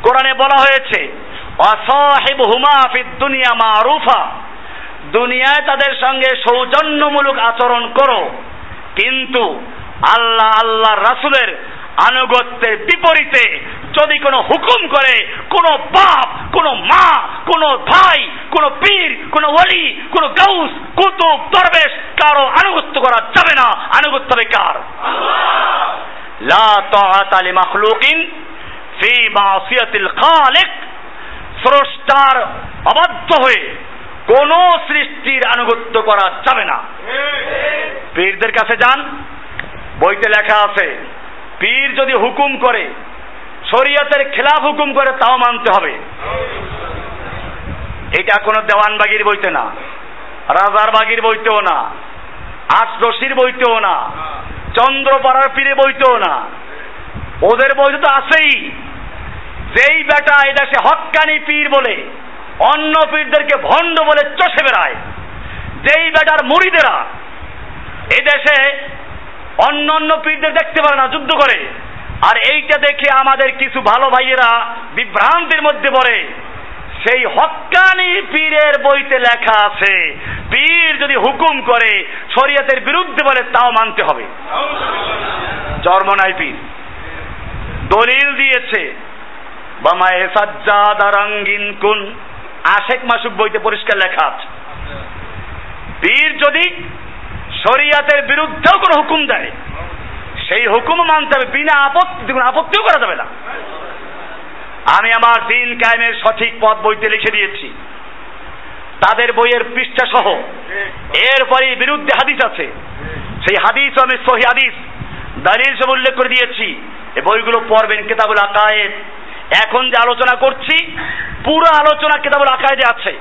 [SPEAKER 1] কোরআনে বলা হয়েছে অসাহেব হুমা ফিদ দুনিয়া মারুফা। দুনিয়ায় তাদের সঙ্গে সৌজন্যমূলক আচরণ করো। কিন্তু আল্লাহ আল্লাহ রাসুলের আনুগত্যের বিপরীতে যদি কোনো হুকুম করে কোনো বাপ কোনো মা কোনো ভাই কোনো পীর কোনো ওলি কোনো গাউস কুতুব দরবেশ কারও আনুগত্য করা যাবে না। আনুগত্য হবে কার লা তাআতা লি মাখলুকিন ফি মাসিয়াতিল খালিক। স্রষ্টার অবাধ্য হয়ে কোন সৃষ্টির আনুগত্য করা যাবে না। পীরদের কাছে যান, বইতে লেখা আছে, পীর যদি হুকুম করে, শরীয়তের খেলাফ হুকুম করে তাও মানতে হবে। এটা কোনো দেওয়ানবাগির বইতে না, রাজার বাগির বইতেও না আটরশির বইতেও না, চন্দ্রপাড়ার পীরে বইতেও না। ওদের বইতে তো আছেই। যেই বেটা এদেশে হক্কানি পীর বলে, অন্য পীরদেরকে ভণ্ড বলে চষে বেড়ায়, যেই বেটার মুড়িদেরা এদেশে অন্য অন্য পীরদের দেখতে পারে না, যুদ্ধ করে, আর এইটা দেখে আমাদের কিছু ভালো ভাইয়েরা বিভ্রান্তির মধ্যে পড়ে। সেই হক্কানি পীরের বইতে লেখা আছে, পীর যদি হুকুম করে শরীয়তের বিরুদ্ধে বলে, তাও মানতে হবে। চর্মনাই পীর। দলিল দিয়েছে বামায়ে সাজ্জাদা রঙ্গিন কুন। আশেক মাসুক বইতে পরিষ্কার লেখা আছে। পীর যদি শরিয়াতের বিরুদ্ধেও কোনো হুকুম দেয়, সেই হুকুম মানতে হবে, বিনা আপত্তি আপত্তিও করা যাবে না। আমি আমার দিন কায়েমের সঠিক পথ বইতে লিখে দিয়েছি। তাদের বইয়ের পৃষ্ঠা সহ। এরপরে বিরুদ্ধে হাদিস আছে। সেই হাদিস আমি সহি হাদিস। দালিল উল্লেখ করে দিয়েছি। এই বইগুলো পড়বেন কেতাবুল আকায়েদ। এখন যে আলোচনা করছি, পুরো আলোচনা কেতাবুল আকায়েদে আছে।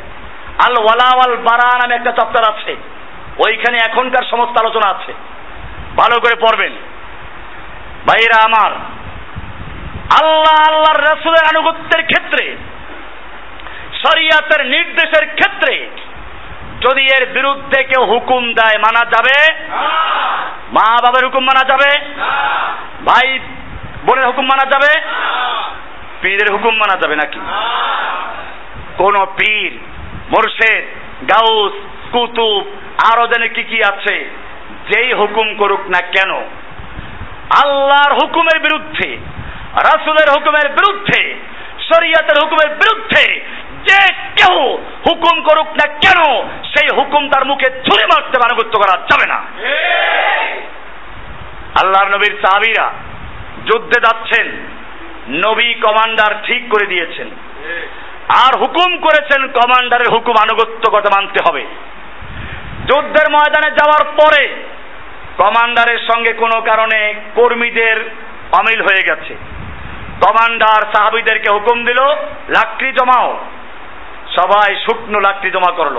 [SPEAKER 1] আল ওয়ালা ওয়াল বারা নামে একটা চ্যাপ্টার আছে। ওইখানে এখনকার সমস্ত আলোচনা আছে। ভালো করে পড়বেন। ভাইরা আমার, আল্লাহ আল্লাহর রসুলের আনুগত্যের ক্ষেত্রে, শরিয়াতের নির্দেশের ক্ষেত্রে, যদি এর বিরুদ্ধে কেউ হুকুম দেয়, মানা যাবে? মা বাবার হুকুম মানা যাবে? ভাই বোনের হুকুম মানা যাবে? পীরের হুকুম মানা যাবে নাকি? কোন পীর মোরশেদ গাউস কুতুব আরও জানে কি কি আছে? যেই হুকুম করুক না কেন? আল্লাহর হুকুমের বিরুদ্ধে রাসুলের হুকুমের বিরুদ্ধে শরিয়াতের হুকুমের বিরুদ্ধে যে কেউ হুকুম করুক না কেন সেই হুকুম তার মুখে ছুরি মারতে আনুগত্য করা যাবে না। আল্লাহর নবীর সাহাবিরা যুদ্ধে যাচ্ছেন। নবী কমান্ডার ঠিক করে দিয়েছেন। আর হুকুম করেছেন কমান্ডারের হুকুম আনুগত্য কথা মানতে হবে। যুদ্ধের ময়দানে যাওয়ার পরে কমান্ডারের সঙ্গে কোনো কারণে কর্মীদের অমিল হয়ে গেছে। কমান্ডার সাহাবিদেরকে হুকুম দিল, লাকড়ি জমাও। সবাই শুকনো লাকড়ি জমা করল।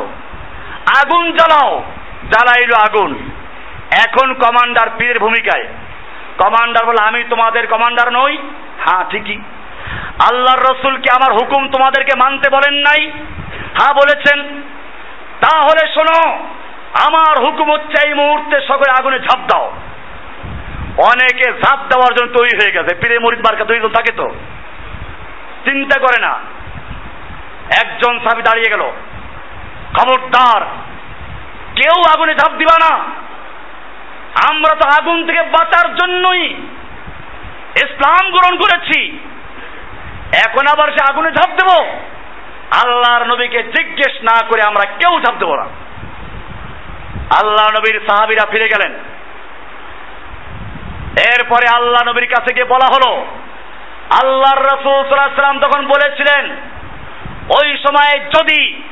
[SPEAKER 1] আগুন জ্বালাও, জ্বালাইলো আগুন। এখন কমান্ডার পীরের ভূমিকায়। কমান্ডার বলে, আমি তোমাদের কমান্ডার নই হ্যাঁ ঠিকই। আল্লাহর রসুলকে আমার হুকুম তোমাদেরকে মানতে বলেন নাই? হ্যাঁ বলেছেন। তাহলে শোনো, আমার হুকুম হচ্ছে এই মুহূর্তে সকলে আগুনে ঝাঁপ দাও। অনেকে ঝাঁপ দেওয়ার জন্য তৈরি হয়ে গেছে। পীরে মরিদ মার্কা দুইজন থাকে তো? চিন্তা করে না। একজন সাবি দাঁড়িয়ে গেল। খবরদার, কেউ আগুনে ঝাঁপ দিবা না। আমরা তো আগুন থেকে বাঁচার জন্যই ইসলাম গ্রহণ করেছি। এখন আবার সে আগুনে ঝাঁপ দেব। আল্লাহর নবীকে জিজ্ঞেস না করে আমরা কেউ ঝাঁপ দেবো না। আল্লাহ নবীর সাহাবিরা ফিরে গেলেন। এরপরে আল্লাহ নবীর কাছে গিয়ে বলা হলো, আল্লাহর রসুল সাল্লাম তখন বলেছিলেন, ওই সময়ে যদি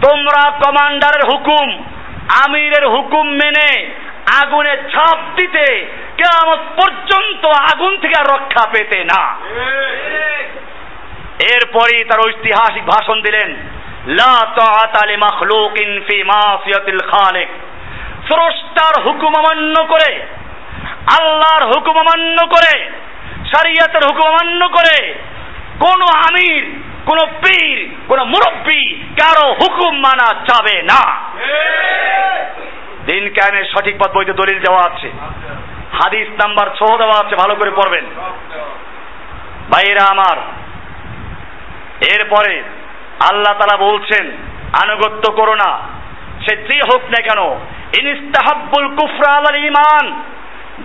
[SPEAKER 1] তোমরা কমান্ডারের হুকুম, আমিরের হুকুম মেনে আগুনে ঝাঁপ দিতে কেমন পর্যন্ত আগুন থেকে রক্ষা পেতে না। এরপরই তার ঐতিহাসিক ভাষণ দিলেন, লা তাআতা লি মাখলুকিন ফি মাসিয়াতিল খালিক। স্রষ্টার হুকুম অমান্য করে, আল্লাহর হুকুম অমান্য করে, শরিয়তের হুকুম অমান্য করে, কোন আমির, কোন পীর, কোন মুরব্বী কারও হুকুম মানা যাবে না। দিন কায়েমের সঠিক পথ বইতে দলিল দেওয়া আছে। হাদিস নাম্বার ছ দেওয়া আছে, ভালো করে পড়বেন। ভাইয়েরা আমার, এরপরে আল্লাহ তালা বলছেন, আনুগত্য করো না। সে যে হোক না কেন, ইনিস্তাহাব্বুল কুফরা আলাল ইমান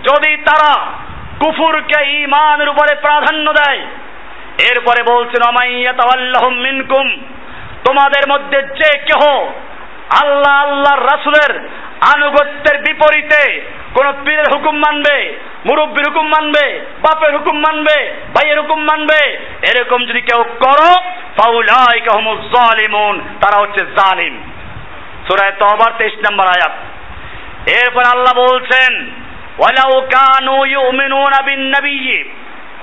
[SPEAKER 1] যদি তারা কুফুরকে ইমানের উপরে প্রাধান্য দেয়, এরপরে বলছেন অমাইয়া তাওয়াল্লাহুম মিনকুম। তোমাদের মধ্যে যে কেহ আল্লাহ আল্লাহর রাসুলের আনুগত্যের বিপরীতে কোন পীরের হুকুম মানবে, মুরব্বীর হুকুম মানবে, বাপের হুকুম মানবে, ভাইয়ের হুকুম মানবে, এরকম যদি কেউ করো, ফাউলাইকা জালিমুন, তারা হচ্ছে জালিম। সূরা তওবার 23 নম্বর আয়াত। এরপর আল্লাহ বলছেন, ওয়ালাউ কানু ইউমিনুনা বিন নাবিয়্যি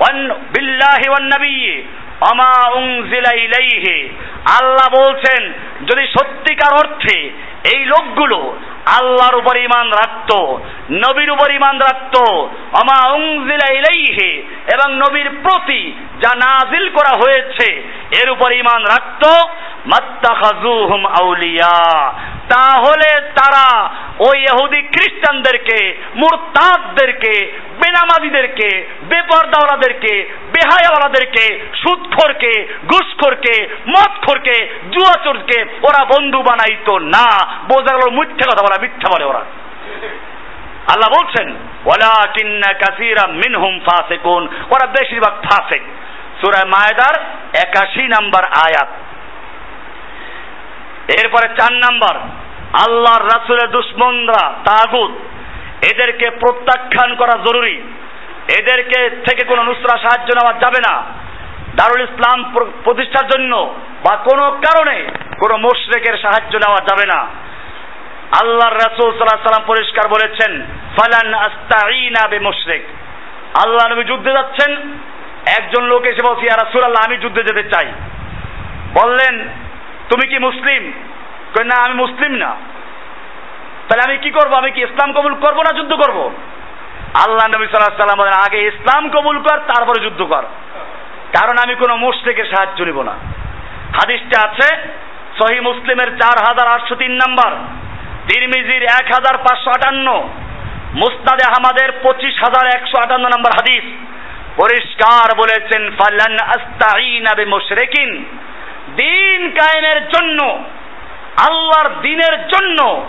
[SPEAKER 1] ওয়ান বিল্লাহি ওয়ান নাবিয়্যি উনজিলা ইলাইহি। আল্লাহ বলছেন, যদি সত্যিকার অর্থে এই লোকগুলো আল্লাহর উপর ইমান রাখত, নবীর উপর ইমান রাখত আমা উনজিলা ইলাইহি, এবং নবীর প্রতি যা নাজিল করা হয়েছে, এর উপর ইমান রাখত মাত্তাখাজুহুম আউলিয়া। তাহলে তারা ওই ইহুদি খ্রিস্টানদেরকে, মুরতাদদেরকে, বেনামাজিদেরকে, বেপরদাওয়ালাদেরকে, বেহায়াওয়ালাদেরকে, সুদখোরকে, ঘুষখোরকে, মদখোরকে, জুয়াচোরকে ওরা বন্ধু বানাইতো না। বোঝা গেল মিথ্যা কথা বলা, মিথ্যা বলে ওরা। আল্লাহ বলছেন, ওয়ালাকিন্না কাসীরা মিনহুম ফাসিকুন। ওরা বেশিরভাগ ফাসিক। সূরা মায়দার 81 নাম্বার আয়াত। এরপরে চার নাম্বার, আল্লাহর রাসূলের দুশ্মনরা, তাগুত, এদেরকে প্রত্যাখ্যান করা জরুরি। এদেরকে থেকে কোনো নুসরা সাহায্য নেওয়া যাবে না। দারুল ইসলাম প্রতিষ্ঠার জন্য বা কোনো কারণে কোনো মোশরেকের সাহায্য নেওয়া যাবে না। আল্লাহর রাসূল সাল্লাল্লাহু সাল্লাম পরিষ্কার বলেছেন, ফালান আস্তাইনা বে মুশরিক আল্লাহ নবী যুদ্ধে যাচ্ছেন, একজন লোক এসে বলছে, ইয়া রাসূলুল্লাহ, আমি যুদ্ধে যেতে চাই। বললেন তুমি কি মুসলিম? না, আমি মুসলিম না। তাহলে আমি কি করব? আমি কি ইসলাম কবুল করব না যুদ্ধ করব? আল্লাহ নবী সাল্লাল্লাহু সাল্লাম বলেন, আগে ইসলাম কবুল কর, তারপরে যুদ্ধ কর। কারণ আমি কোনো মুশরিকের সাহায্য নিব না। হাদিসটা আছে, সহি মুসলিমের চার হাজার আটশো তিন নাম্বার, তিরমিজির এক হাজার পাঁচশো আটান্ন মুস্তাদে আহমাদের পঁচিশ হাজার একশো আটান্ন নম্বর হাদিস। পরিষ্কার বলেছেন ফাল্লান আস্তাইনা বে মুশরিকিন দিন কায়েমের জন্য, আল্লাহর দিনের জন্য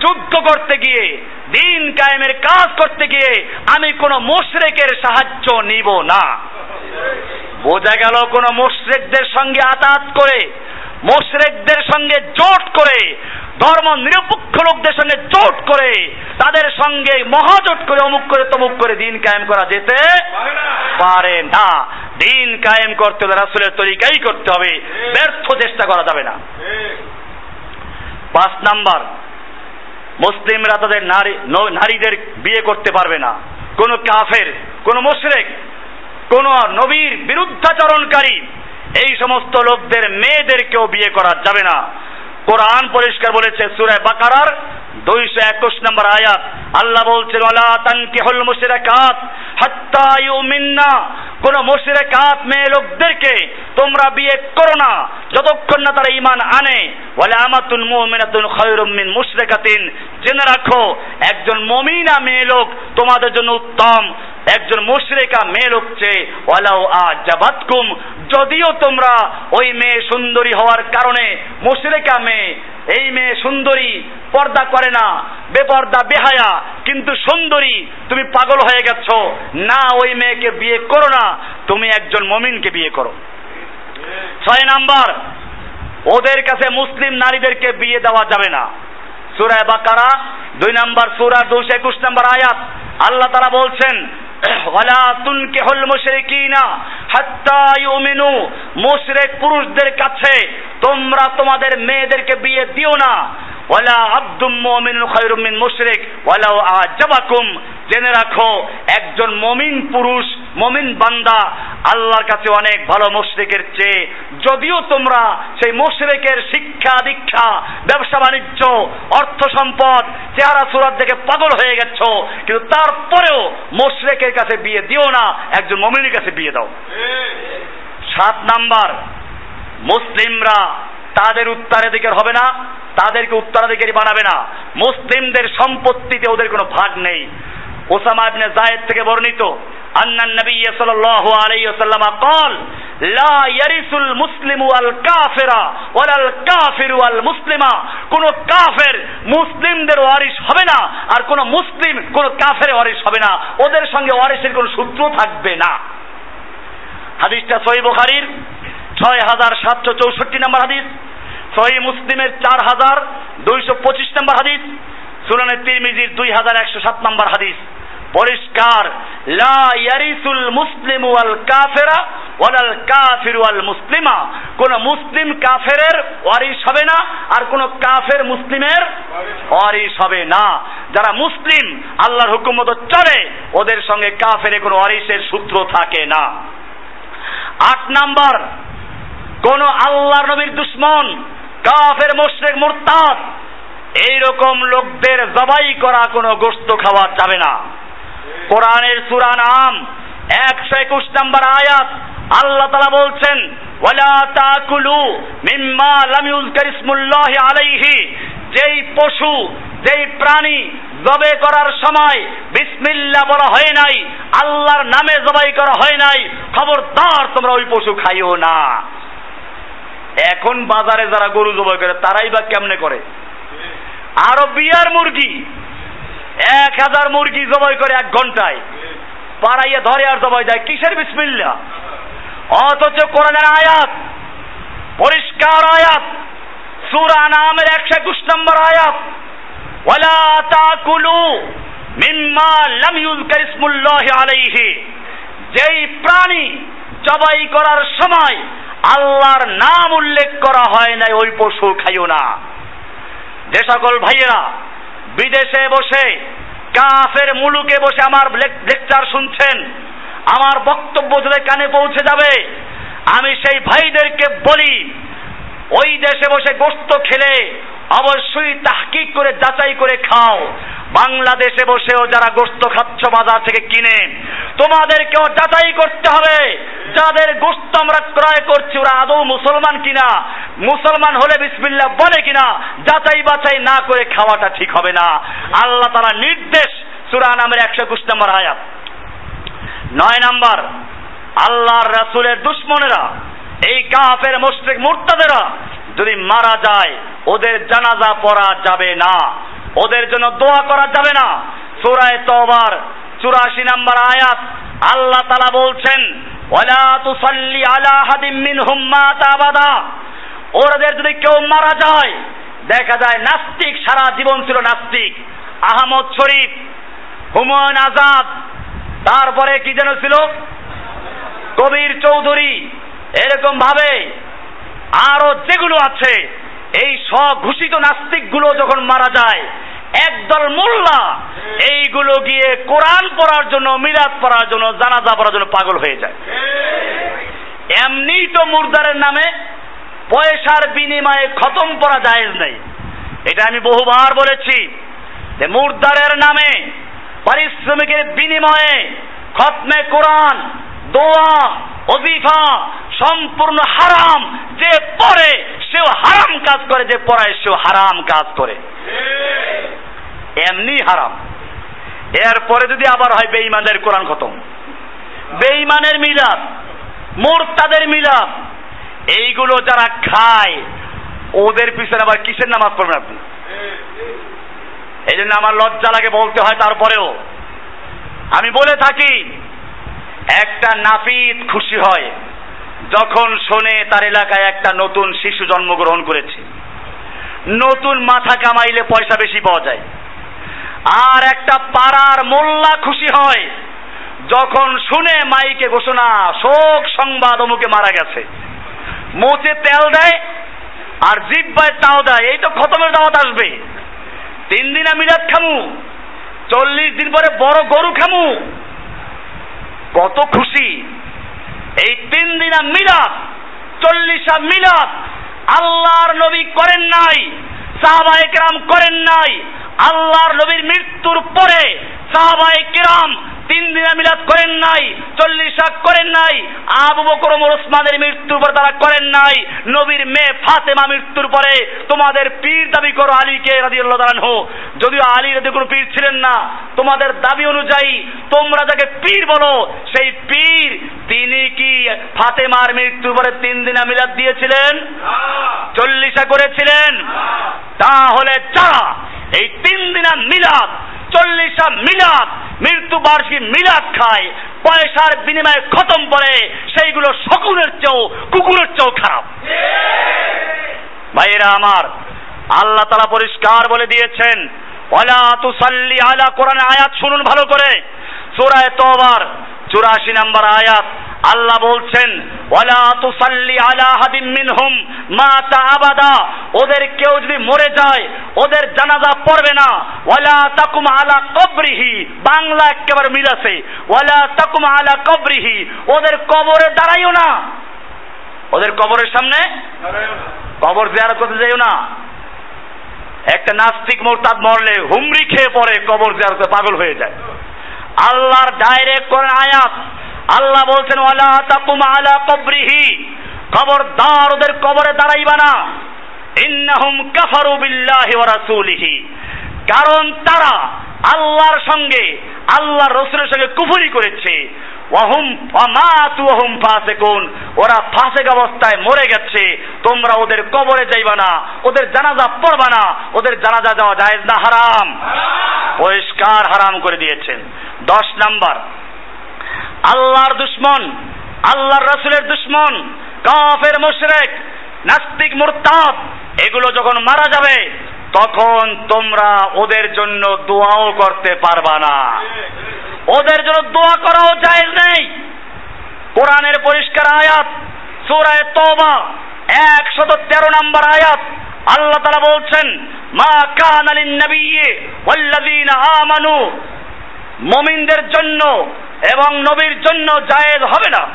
[SPEAKER 1] যুদ্ধ করতে গিয়ে, দিন কায়েমের কাজ করতে গিয়ে আমি কোনো মুশরেকের সাহায্য নিব না। বোঝা গেল কোন মুশরেকদের সঙ্গে আতাত করে মুশরেকদের সঙ্গে জোট করে, ধর্ম নিরপেক্ষ লোকদের সঙ্গে জোট করে, তাদের সঙ্গে মহাজোট করে, অমুক করে তমুক করে দিন কায়েম করা যেতে পারে না। দিন কায়েম করতে হলে রাসুলের তরিকাই করতে হবে। ব্যর্থ চেষ্টা করা যাবে না। পাঁচ নাম্বার, মুসলিমরা তাদের নারী নারীদের বিয়ে করতে পারবে না। কোন কাফের, কোন মুশরেক, কোন নবীর বিরুদ্ধাচরণকারী এই সমস্ত লোকদের মেয়েদেরকেও বিয়ে করা যাবে না। কোরআন পরিষ্কার বলেছে সুরায় বাকারার দুইশো একুশ নম্বর আয়াত। আল্লাহ বলছেন ওলা তানকিহুল মুশরিকাত হাত্তা ইউমিন্না। কোন মুশরিকাত মেয়ে লোকদেরকে তোমরা বিয়ে করো না, যতক্ষণ না তারা ঈমান আনে। ওয়ালা আমাতুন মুমিনাতুন খায়রুম মিন মুশরিকাতিন। জেনে রাখো, একজন মমিনা মেয়ে লোক তোমাদের জন্য উত্তম। একজন মুশরিকা মেয়ে লোক চেয়ে ওয়ালাউ আজাবাতকুম, যদিও তোমরা ওই মেয়ে সুন্দরী হওয়ার কারণে মুশরিকা মেয়ে, এই মেয়ে সুন্দরী পর্দা করে না, বেপর্দা, বেহায়া, কিন্তু সুন্দরী, তুমি পাগল হয়ে গেছ, না ওই মেয়েকে বিয়ে করো না, তুমি একজন মমিনকে বিয়ে করো। ছয় নাম্বার, ওদের কাছে মুসলিম নারীদেরকে বিয়ে দেওয়া যাবে না। সুরায় বাকারা, দুই নাম্বার সুরা দুশো একুশ নাম্বার আয়াত, আল্লাহ তারা বলছেন ওয়ালা তুনকিহুল মুশরিকিনা হাত্তা ইউমিনু। মুশরিক পুরুষদের কাছে তোমরা তোমাদের মেয়েদেরকে বিয়ে দিও না। ওয়ালা আব্দুম মুমিনুন খায়রুম মিন মুশরিক। ওয়ালাউ আজাবাকুম। জেনে রাখো, একজন মমিন পুরুষ, মমিন বান্দা আল্লাহর কাছে অনেক ভালো মুশরিকের চেয়ে। যদিও তোমরা সেই মুশরিকের শিক্ষা, দীক্ষা, ব্যবসা, বাণিজ্য, অর্থ সম্পদ, চেহারা, সুরাত দেখে পাগল হয়ে গেছ, কিন্তু তারপরেও মুশরিকের কাছে বিয়ে দিও না, একজন মমিনের কাছে বিয়ে দাও। সাত নাম্বার, মুসলিমরা তাদের উত্তরাধিকার হবে না, তাদেরকে উত্তরাধিকারী বানাবে না। মুসলিমদের সম্পত্তিতে ওদের কোনো ভাগ নেই। ওসামা ইবনে জায়েদ থেকে বর্ণিত আন্নান নবী সাল্লাল্লাহু আলাইহি ওয়াসাল্লাম قال لا يرث المسلم والكافر ولا الكافر والمسلما কোন কাফের মুসলিমদের ওয়ারিশ হবে না আর কোন মুসলিম কোন কাফের ওয়ারিশ হবে না ওদের সঙ্গে ওয়ারিশের কোন সূত্র থাকবে না হাদিসটা সহিহ বুখারীর ছয় হাজার সাতশো চৌষট্টি নম্বর হাদিস সহি মুসলিমের চার হাজার দুইশো পঁচিশ নম্বর হাদিস সুনানের তিরমিজির দুই হাজার একশো সাত নম্বর হাদিস পরিষ্কার, লা ইয়ারিসুল মুসলিম ওয়াল কাফেরা ওয়ালাল কাফির ওয়াল মুসলিমা। কোন মুসলিম কাফেরের ওয়ারিস হবে না, আর কোন কাফের মুসলিমের ওয়ারিস হবে না। যারা মুসলিম, আল্লাহর হুকুম মতো চলে, ওদের সঙ্গে কাফের কোনো ওয়ারিসের সূত্র থাকে না। আট নাম্বার, কোন আল্লাহর নবীর দুশ্মন, কাফের মুশরিক মুরতাদ, এইরকম লোকদের জবাই করা কোনো গোস্ত খাওয়া যাবে না। কোরআনের সূরা নাম, একশো একুশ নম্বর আয়াত, আল্লাহ তালা বলছেন, ওয়ালা তাকুলু মিম্মা লাম ইসমুল্লাহি আলাইহি যেই পশু, যেই প্রাণী জবে করার সময় বিসমিল্লা বলা হয় নাই, আল্লাহর নামে জবাই করা হয় নাই, খবরদার তোমরা ওই পশু খাইও না। এখন বাজারে যারা গরু জবাই করে, তারাই বা কেমনে করে? আরও মুরগি এক হাজার মুরগি জবাই করে এক ঘন্টায়। পাড়াইয়া ধরে আর জবাই দেয়। কিসের বিসমিল্লা? অথচ কোরআনের আয়াত, পরিষ্কার আয়াত, সুরা নামের একশো একুশ নম্বর আয়াত, ওয়ালা তাকুলু মিম্মা লাম ইউজকার ইসমুল্লাহি আলাইহি। যেই প্রাণী জবাই করার সময় আল্লাহর নাম উল্লেখ করা হয় নাই, ওই পশু খাইও না। যে সকল ভাইয়েরা বিদেশে বসে, কাফের মুলুকে বসে আমার লেকচার শুনছেন, আমার বক্তব্য যাদের কানে পৌঁছে যাবে, আমি সেই ভাইদেরকে বলি, ওই দেশে বসে গোস্ত খেলে, অবশ্যই তাহকিক করে, যাচাই করে খাও। বাংলাদেশে বসেও যারা গোস্ত খাচ্ছ বাজার থেকে কিনে, তোমাদেরকেও যাচাই করতে হবে। যাদের গোস্ত আমরা ক্রয় করছি, ওরা আদৌ মুসলমান কিনা? মুসলমান হলে বিসমিল্লা বলে কিনা? যাচাই বাছাই না করে খাওয়াটা ঠিক হবে না। আল্লাহ তারা নির্দেশ সুরা নামের একশো একুশ নম্বর আয়াত। নয় নাম্বার, আল্লাহর রাসুলের দুশ্মনেরা, এই কাফের মুশরিক মুরতাদেরা যদি মারা যায়, ওদের জানাজা পড়া যাবে না। ওদের জন্য দোয়া করা যাবে না। সুরায় তওবার, চুরাশি নাম্বার আয়াত, আল্লাহ তালা বলছেন, ওয়ালা তুসাল্লি আলা হাদিম মিনহুম মাতা আবাদা। ওদের যদি কেউ মারা যায়, দেখা যায় নাস্তিক, সারা জীবন ছিল নাস্তিক। আহমদ শরীফ, হুমায়ুন আজাদ, তারপরে কি যেন ছিল? কবির চৌধুরী। এরকম ভাবে আরও যেগুলো আছে এই স্বঘোষিত নাস্তিকগুলো যখন মারা যায়, একদল মোল্লা, এইগুলো গিয়ে কোরআন পড়ার জন্য মিরাজ পড়ার জন্য, জানাজা পড়ার জন্য পাগল হয়ে যায়। এমনি তো মুর্দারের নামে পয়সার বিনিময়ে খতম করা যায় নাই। এটা আমি বহুবার বলেছি যে মুর্দারের নামে পারিশ্রমিকের বিনিময়ে খতমে কোরআন, দোয়া অজিফা সম্পূর্ণ হারাম। যে পড়ে সেও হারাম কাজ করে, যে পড়ায় সেও হারাম কাজ করে। এমনি হারাম। এরপরে যদি আবার হয় বেঈমানের কোরআন খতম। বেঈমানের মিলাদ, মোরতাদের মিলাদ, এইগুলো যারা খায়, ওদের পিছনে আবার কিসের নামাজ পড়বেন আপনি? এই জন্য আমার লজ্জা লাগে বলতে হয় তারপরেও। আমি বলে থাকি একটা নাপিত খুশি হয় যখন শোনে তার এলাকায় একটা নতুন শিশু জন্মগ্রহণ করেছে। নতুন মাথা কামাইলে পয়সা বেশি পাওয়া যায়। আর একটা পাড়ার মোল্লা খুশি হয় যখন শুনে মাইকে ঘোষণা, শোক সংবাদ অমুকে মারা গেছে। মোচে তেল দেয় আর জিব্বায় তাও দেয়, এই তো খতমের দাওয়াত আসবে। তিন দিন মিলাদ খামু, চল্লিশ দিন পরে বড় গরু খামু। কত খুশি। এই তিন দিনা মিলাদ, চল্লিশা মিলাদ, আল্লাহর নবী করেন নাই সাহাবা একরাম করেন নাই, আল্লাহর নবীর মৃত্যুর পরে সাহাবাই কিরাম তিন দিনে মিলাদ করেন নাই চল্লিশ করেন নাই আবু বকর ওমর ওসমানের মৃত্যুর পর তারা করেন নাই নবীর মেয়ে ফাতেমা মৃত্যুর পরে তোমাদের পীর দাবি করো আলীকে রাদিয়াল্লাহু তাআলা হো যদিও আলী রাদি কোনো পীর ছিলেন না তোমাদের দাবি অনুযায়ী তোমরা যাকে পীর বলো সেই পীর তিনি কি ফাতেমার মৃত্যুর পরে তিন দিনা মিলাদ দিয়েছিলেন? চল্লিশা করেছিলেন? তাহলে যারা এই তিন দিনা মিলাদ চল্লিশা মিলাদ, মৃত্যু বার্ষিক মিলাদ খায়, পয়সার বিনিময়ে খতম করে সেইগুলো শকুনের চেয়েও, কুকুরের চেয়েও খারাপ। ভাইয়েরা আমার, আল্লাহ তালা পরিষ্কার বলে দিয়েছেন অলা তুসাল্লি আলা কোরআন। আয়াত শুনুন ভালো করে। সোরায় তওবার চুরাশি নাম্বার আয়াত, আল্লাহ বলছেন তুসাল্লি আলা হাদিম ওদের কেউ যদি মরে যায়, ওদের জানাজা পড়বে না। ওয়ালা তাকুম আলা কবরিহি। বাংলা একেবারে মিল আছে। ওয়ালা তাকুম আলা কবরিহি। ওদের কবরে দাঁড়াইও না। ওদের কবরের সামনে কবর জিয়ারত করতে যাইও না। একটা নাস্তিক মোরতাদ মরলে হুমরি খেয়ে পড়ে, কবর জিয়ারত পাগল হয়ে যায়। আল্লাহর ডাইরেক্ট করে আয়াত। আল্লাহ বলছেন, ওয়ালা তাকুম আলা কবরিহি। খবরদার ওদের কবরে দাঁড়াইবা না। ইন্নাহুম কাফারু বিল্লাহি ওয়া রাসূলিহি। কারণ তারা আল্লাহর সঙ্গে, আল্লাহর রসুলের সঙ্গে কুফুরি করেছে। ওয়াহুম মাতু ওহুম ফাসিকুন। ওরা ফাসেক অবস্থায় মরে গেছে। তোমরা ওদের কবরে যাইবা না ওদের জানাজা পড়বা না ওদের জানাজা যাওয়া জায়েজ না হারাম। পরিষ্কার হারাম করে দিয়েছেন। দশ নাম্বার আল্লাহর দুশ্মন আল্লাহর রসুলের দুশ্মন কাফের মুশরেক নাস্তিক মুরতাদ এগুলো যখন মারা যাবে তখন তোমরা ওদের জন্য দোয়াও করতে পারবা না। ওদের জন্য দোয়া করাও জায়েজ নেই। কোরআনের পরিষ্কার আয়াত সূরায়ে তওবা, একশত তেরো নম্বর আয়াত, আল্লাহ তাআলা বলছেন, মা কান আলিন নবিয়্যি ওয়াল্লাযীনা আমানু। মমিনদের জন্য এবং নবীর জন্য জায়েজ হবে না।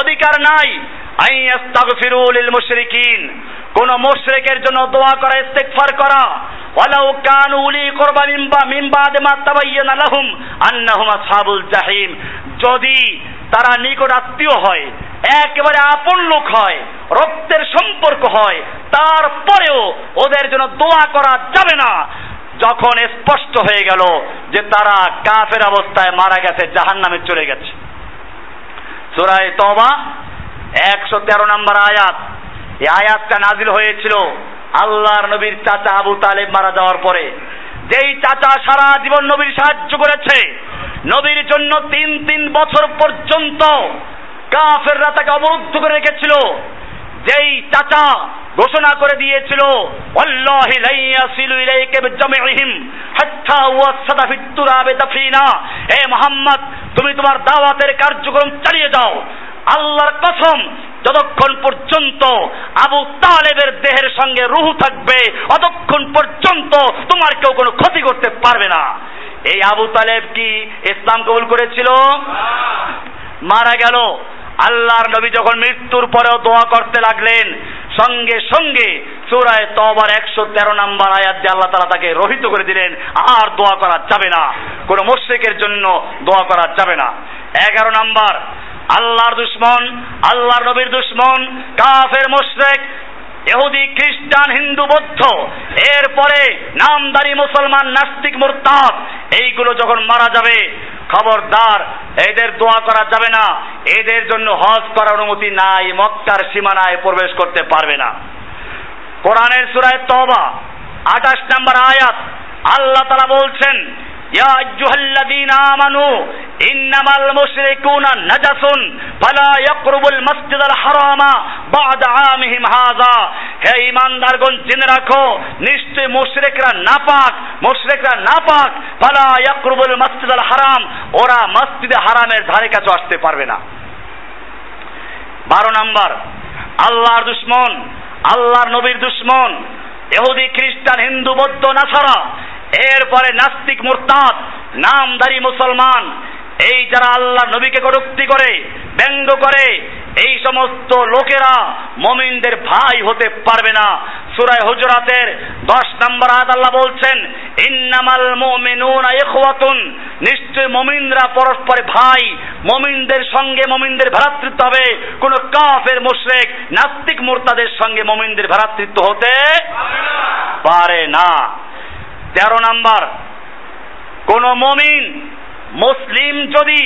[SPEAKER 1] অধিকার নাই। আই আস্তাগফিরু লিল মুশরিকিন। কোন মুশরিকের জন্য দোয়া করা, ইস্তেগফার করা। ওয়ালাউ কানু উলি কুরবা মিম্বা মিম্বা মা তাবায়্যানা লাহুম। আন্নাহুম আসহাবুল জাহিম। যদি তারা নিকট আত্মীয় হয়, একেবারে আপন লোক হয়, রক্তের সম্পর্ক হয়, তারপরেও ওদের জন্য দোয়া করা যাবে না। যখন স্পষ্ট হয়ে গেল যে তারা কাফের অবস্থায় মারা গেছে জাহান নামে চলে গেছে। সুরায় তবা একশো তেরো নম্বর আয়াত। এই আয়াতটা নাজিল হয়েছিল আল্লাহর নবীর চাচা আবু তালেব মারা যাওয়ার পরে। যেই চাচা সারা জীবন নবীর সাহায্য করেছে, নবীর জন্য তিন তিন বছর পর্যন্ত কাফেররা তাকে অবরুদ্ধ করে রেখেছিল। যেই চাচা ঘোষণা করে দিয়েছিল ওয়াল্লাহি লা ইয়াসিলু ইলাইকা বিজামিহিম হাত্তা ওয়াসাদা ফিত তুরাবে দাফিনা হে মুহাম্মদ, তুমি তোমার দাওয়াতের কার্যক্রম চালিয়ে যাও। আল্লাহর কসম যতক্ষণ পর্যন্ত আবু তালেবের দেহের সঙ্গে রুহু থাকবে অতক্ষণ পর্যন্ত তোমার কেউ কোনো ক্ষতি করতে পারবে না। এই আবু তালেব কি ইসলাম কবুল করেছিল? মারা গেল। আল্লাহর নবী যখন মৃত্যুর পরেও দোয়া করতে লাগলেন, সঙ্গে সঙ্গে সুরায় তবার একশো তেরো নাম্বার আয়াত দিয়ে আল্লাহ তালা তাকে রহিত করে দিলেন, আর দোয়া করা যাবে না। কোনো মোশেকের জন্য দোয়া করা যাবে না। এগারো নাম্বার আল্লাহর দুশ্মন, আল্লাহর নবীর দুশ্মন, কাফের মোশরেক এহুদি খ্রিস্টান, হিন্দু, বৌদ্ধ, এরপরে নামদারি মুসলমান, নাস্তিক, মুরতাদ, এইগুলো যখন মারা যাবে, খবরদার, এদের দোয়া করা যাবে না, এদের জন্য হজ করার অনুমতি নাই, মক্কার সীমানায় প্রবেশ করতে পারবে না। কোরআনের সুরায় তবা আঠাশ নাম্বার আয়াত, আল্লাহ তালা বলছেন ইয়া আইয়ুহাল্লাযীনা আমানু ইন্নামাল মুশরিকুনা নাজাসুন ফালা ইয়াকরুবুল মাসজিদাল হারামা বা'দা আমিহিম হে রাখো নাপাক নাপাক। হারাম, ওরা হারামের ধারে কাছে আসতে পারবে না। বারো নাম্বার, আল্লাহর দুশ্মন, আল্লাহর নবীর দুশ্মন এহুদি খ্রিস্টান, হিন্দু, বৌদ্ধ, নাসারা এরপরে নাস্তিক মুরতাদ নামধারী মুসলমান, এই যারা আল্লাহ নবীকে কটুক্তি করে, ব্যঙ্গ করে, এই সমস্ত লোকেরা মমিনদের ভাই হতে পারবে না। সুরায় হুজরাতের দশ নম্বর আয়াত আল্লাহ বলছেন, ইন্নামাল মুমিনুনা ইখওয়াতুন নিশ্চয় মমিনরা পরস্পরে ভাই, মমিনদের সঙ্গে মমিনদের ভ্রাতৃত্ব হবে। কোন কাফের, মুশরিক, নাস্তিক মুরতাদের সঙ্গে মমিনদের ভ্রাতৃত্ব হতে পারে না। তেরো নাম্বার, কোন মমিন, মুসলিম যদি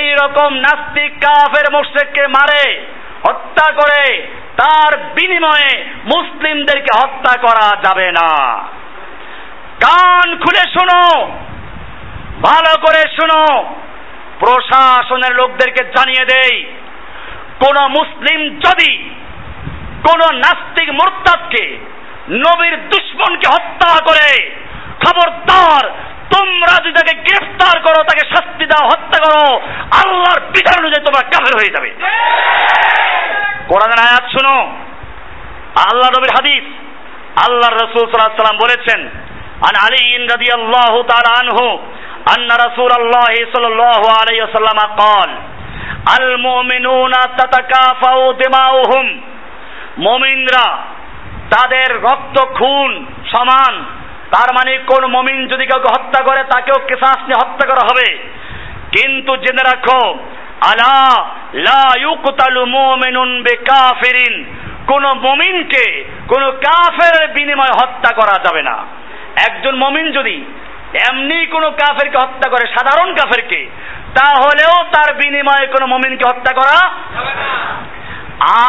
[SPEAKER 1] এই রকম নাস্তিক কাফের মুশরিককে মারে, হত্যা করে, তার বিনিময়ে মুসলিমদেরকে হত্যা করা যাবে না। কান খুলে শোনো, ভালো করে শোনো, প্রশাসনের লোকদেরকে জানিয়ে দেই, কোন মুসলিম যদি কোন নাস্তিক মোরতাদকে, নবীর দুশ্মনকে হত্যা করে খবরদার তোমরা যদি তাকে গ্রেফতার করো তাকে শাস্তি দাও হত্যা করো আল্লাহর বিধান অনুযায়ী তোমরা কাফের হয়ে যাবে কোরআনের আয়াত শুনো আল্লাহ নবীর হাদিস আল্লাহ রসুল সাল্লাহ সাল্লাম বলেছেন আন আলী রাদি আল্লাহ তাআলা আনহু আন্না রাসূল আল্লাহ সাল্লাল্লাহু আলাইহি ওয়াসাল্লাম قال المؤمنون تتكافأ دماؤهم মুমিনরা তাদের রক্ত খুন সমান তার মানে কোন মমিন যদি কাউকে হত্যা করে, তাকেও কেসাস নিয়ে হত্যা করা হবে। কিন্তু জেনে রাখো, আলা লা ইউকতালু মুমিনুন বিকাফিরিন। কোন মমিনকে কোন কাফের বিনিময়ে হত্যা করা যাবে না। একজন মমিন যদি এমনি কোনো কাফেরকে হত্যা করে, সাধারণ কাফেরকে, তাহলেও তার বিনিময়ে কোনো মমিনকে হত্যা করা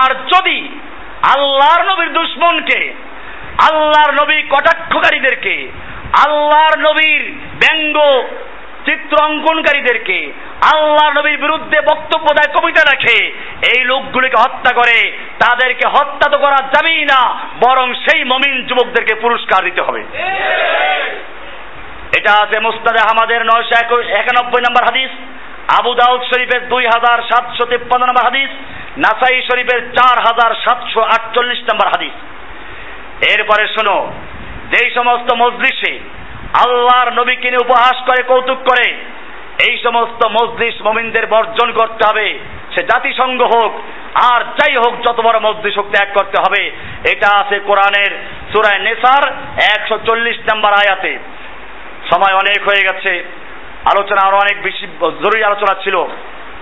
[SPEAKER 1] আর যদি আল্লাহর নবীর দুশ্মনকে আল্লাহর নবী কটাক্ষকারীদেরকে, আল্লাহর নবীর ব্যঙ্গ চিত্র অঙ্কনকারীদেরকে আল্লাহ নবীর বিরুদ্ধে বক্তব্য দেয় কবিতা রাখে এই লোকগুলিকে হত্যা করে, তাদেরকে হত্যা তো করা যাবেই না, বরং সেই মমিন যুবকদেরকে পুরস্কার দিতে হবে। এটা আছে মুস্তাদে আমাদের নয়শো একানব্বই নম্বর হাদিস, আবু দাউদ শরীফের দুই হাজার সাতশো তিপ্পান্ন নম্বর হাদিস, নাসাই শরীফের চার হাজার সাতশো আটচল্লিশ নম্বর হাদিস। এরপরে শোনো, যেই সমস্ত মজলিসে আল্লাহর নবীকে নিয়ে উপহাস করে, কৌতুক করে, এই সমস্ত মজলিস মমিনদের বর্জন করতে হবে। সে জাতিসংঘ হোক, আর যাই হোক, যত বড় মজলিস হোক ত্যাগ করতে হবে। এটা আছে কোরআনের সুরায় নেসার, একশো চল্লিশ নম্বর আয়াতে। সময় অনেক হয়ে গেছে। আলোচনা আরও অনেক বেশি জরুরি আলোচনা ছিল।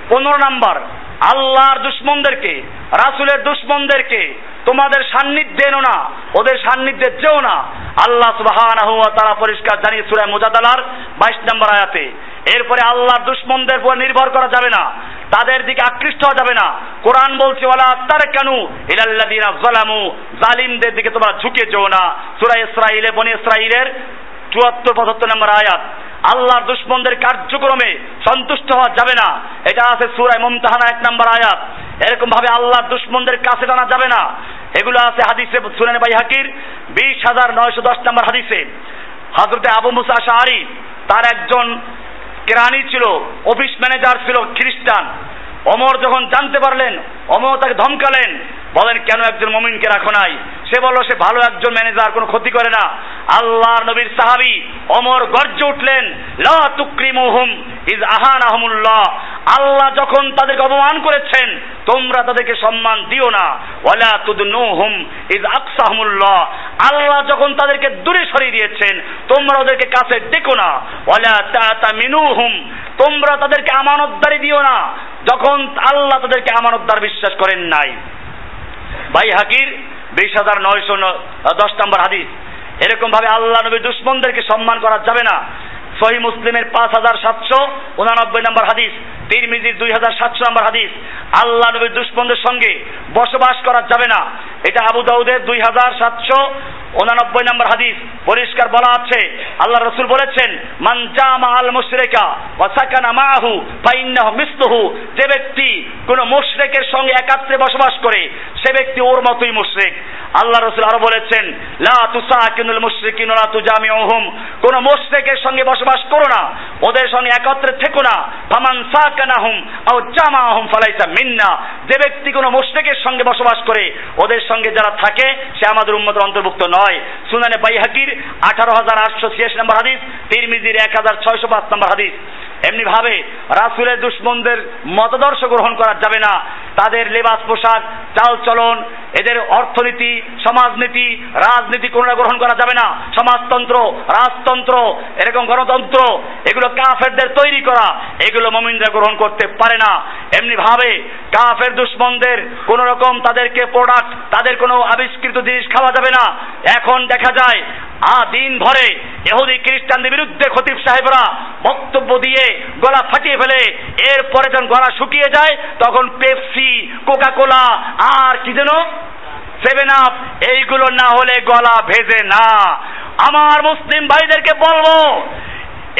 [SPEAKER 1] পনেরো নাম্বার আল্লাহর দুশ্মনদেরকে, রাসুলের দুশ্মনদেরকে তোমাদের সান্নিধ্যে এনো না, ওদের সান্নিধ্যে যেও না। আল্লাহ সুবহানাহু ওয়া তাআলা পরিষ্কার জানিয়ে সূরা মুজাদালার 22 নম্বর আয়াতে, এরপরে আল্লাহর দুশ্মনদের উপর নির্ভর করা যাবে না, তাদের দিকে আকৃষ্ট হওয়া যাবে না। কোরআন বলছে, ওয়ালা তারকানু ইলাল্লাযিনা যালামু জালিমদের দিকে তোমরা ঝুঁকে যেও না। সূরা ইসরাঈলে, বনে ইসরাঈলের চুয়াত্তর পঁচাত্তর নম্বর আয়াত আল্লাহর দুশ্মনদের কার্যক্রমে সন্তুষ্ট হওয়া যাবে না। এটা আছে সুরায় মমতাহানা এক নম্বর আয়াত। এরকম ভাবে আল্লাহর দুশ্মনদের কাছে টানা যাবে না। এগুলো আছে হাদিসে সুনানি বাই হাকির বিশ হাজার নয়শো দশ নম্বর হাদিসে। হজরতে আবু মুসা শাহরি তার একজন কেরানি ছিল, অফিস ম্যানেজার ছিল, খ্রিস্টান। অমর যখন জানতে পারলেন অমর তাকে ধমকালেন, বলেন, কেন একজন মমিনকে রাখো নাই? সে বলল, সে ভালো একজন ম্যানেজার কোনো ক্ষতি করে না। আল্লাহর নবীর সাহাবি অমর গর্জে উঠলেন, লা তুকরিমুহুম ইজ আহানাহুমুল্লাহ। আল্লাহ যখন তাদেরকে অপমান করেছেন, তোমরা তাদেরকে সম্মান দিও না। ওয়ালা তুদনুহুম ইজ আকসাহুমুল্লাহ। আল্লাহ যখন তাদেরকে দূরে সরিয়ে দিয়েছেন, তোমরা ওদেরকে কাছে ডেকো না। ওয়ালা তাতামিনুহুম, তোমরা তাদেরকে আমানতদারি দিও না। যখন আল্লাহ তাদেরকে আমানতদার বিশ্বাস করেন নাই। ভাই হাকির বিশ হাজার নয়শো দশ নম্বর হাদিস। এরকম ভাবে আল্লাহ নবী দুশ্মনদেরকে সম্মান করা যাবে না। সহি মুসলিমের পাঁচ হাজার সাতশো উনানব্বই নম্বর হাদিস। তিরমিজির দুই হাজার সাতশো নম্বর হাদিস, আল্লাহ নবীর দুশ্মনদের সঙ্গে বসবাস করা যাবে না। এটা আবু দাউদের দুই হাজার সাতশো উনানব্বই নম্বর হাদিস। পরিষ্কার বলা আছে, আল্লাহ রসুল বলেছেন, মান জামা আল মুশরিকা ওয়া সাকানা মাহু ফাইন্নাহু মিসলুহু। যে ব্যক্তি কোন মুশরিকের সঙ্গে একাত্রে বসবাস করে, সে ব্যক্তি ওর মতোই মুশরিক। আল্লাহ রসুল আরও বলেছেন, লা তুসাকিনুল মুশরিকিন ওয়া তুজামিউহুম। কোন মুশরিকের সঙ্গে বসবাস করো না, ওদের সঙ্গে একত্রে থেকো না। ফামান সাকানাহুম আও জামাহুম ফালাইসা মিন্না। যে ব্যক্তি কোনো মুশরিকের সঙ্গে বসবাস করে, ওদের সঙ্গে যারা থাকে, সে আমাদের উম্মতের অন্তর্ভুক্ত নয়। সুনানে বাইহাকির আঠারো হাজার আটশো ছিয়াশি নম্বর হাদিস, তিরমিজির এক হাজার ছয়শো পাঁচ নম্বর হাদিস। এমনি ভাবে রাসুলের দুশ্মনদের মতাদর্শ গ্রহণ করা যাবে না। তাদের লেবাস, পোশাক চাল চলন এদের অর্থনীতি, সমাজনীতি, রাজনীতি কোনটা গ্রহণ করা যাবে না। সমাজতন্ত্র, রাজতন্ত্র, এরকম গণতন্ত্র, এগুলো কাফেরদের তৈরি করা, এগুলো মমিনরা গ্রহণ করতে পারে না। এমনি ভাবে কাফের দুশ্মনদের কোন রকম তাদেরকে প্রোডাক্ট তাদের কোনো আবিষ্কৃত জিনিস খাওয়া যাবে না। এখন দেখা যায় আ দিন ভরে এহুদি খ্রিস্টানদের বিরুদ্ধে খতিব সাহেবরা বক্তব্য দিয়ে গলা ফাটিয়ে ফেলে। এরপরে যখন গলা শুকিয়ে যায়, তখন পেপসি কোকা কোলা আর কি যেন? সেভেন আপ এইগুলো না হলে গলা ভেজে না। আমার মুসলিম ভাইদেরকে বলব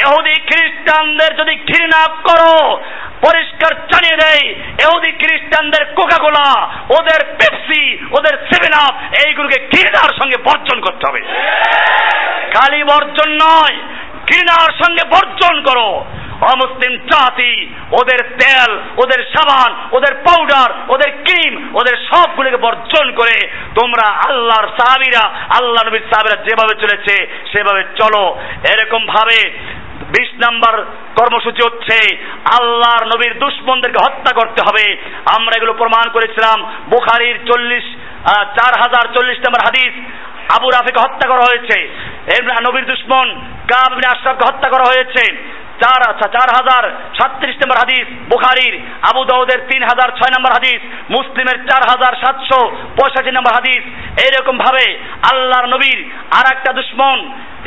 [SPEAKER 1] এহুদি খ্রিস্টানদের যদি ঘৃণা করো, পরিষ্কার জানিয়ে দেয় এহুদি খ্রিস্টানদের কোকা কোলা ওদের পেপসি, ওদের সেভেন আপ, এইগুলোকে ঘৃণার সঙ্গে বর্জন করতে হবে। খালি বর্জন নয়, ঘৃণার সঙ্গে বর্জন করো। অমুসলিম জাতি, ওদের তেল, ওদের সাবান, ওদের পাউডার ওদের ক্রিম, ওদের সবগুলোকে বর্জন করে তোমরা আল্লাহর সাহাবিরা, আল্লাহ নবীর সাহাবিরা যেভাবে চলেছে, সেভাবে চলো। এরকম ভাবে বিশ নাম্বার কর্মসূচি হচ্ছে আল্লাহর নবীর দুশ্মনদেরকে হত্যা করতে হবে। আমরা এগুলো প্রমাণ করেছিলাম। বুখারির চল্লিশ চার হাজার চল্লিশ নম্বর হাদিস, আবু রাফিকে হত্যা করা হয়েছে। নবীর দুশ্মন কাব আশরাফকে হত্যা করা হয়েছে। চার আচ্ছা চার হাজার সাতত্রিশ নম্বর হাদিস, বুখারির, আবু দাউদের তিন হাজার ছয় নম্বর হাদিস, মুসলিমের চার হাজার সাতশো পঁয়ষট্টি নম্বর হাদিস। এইরকম ভাবে আল্লাহর নবীর আর একটা দুশ্মন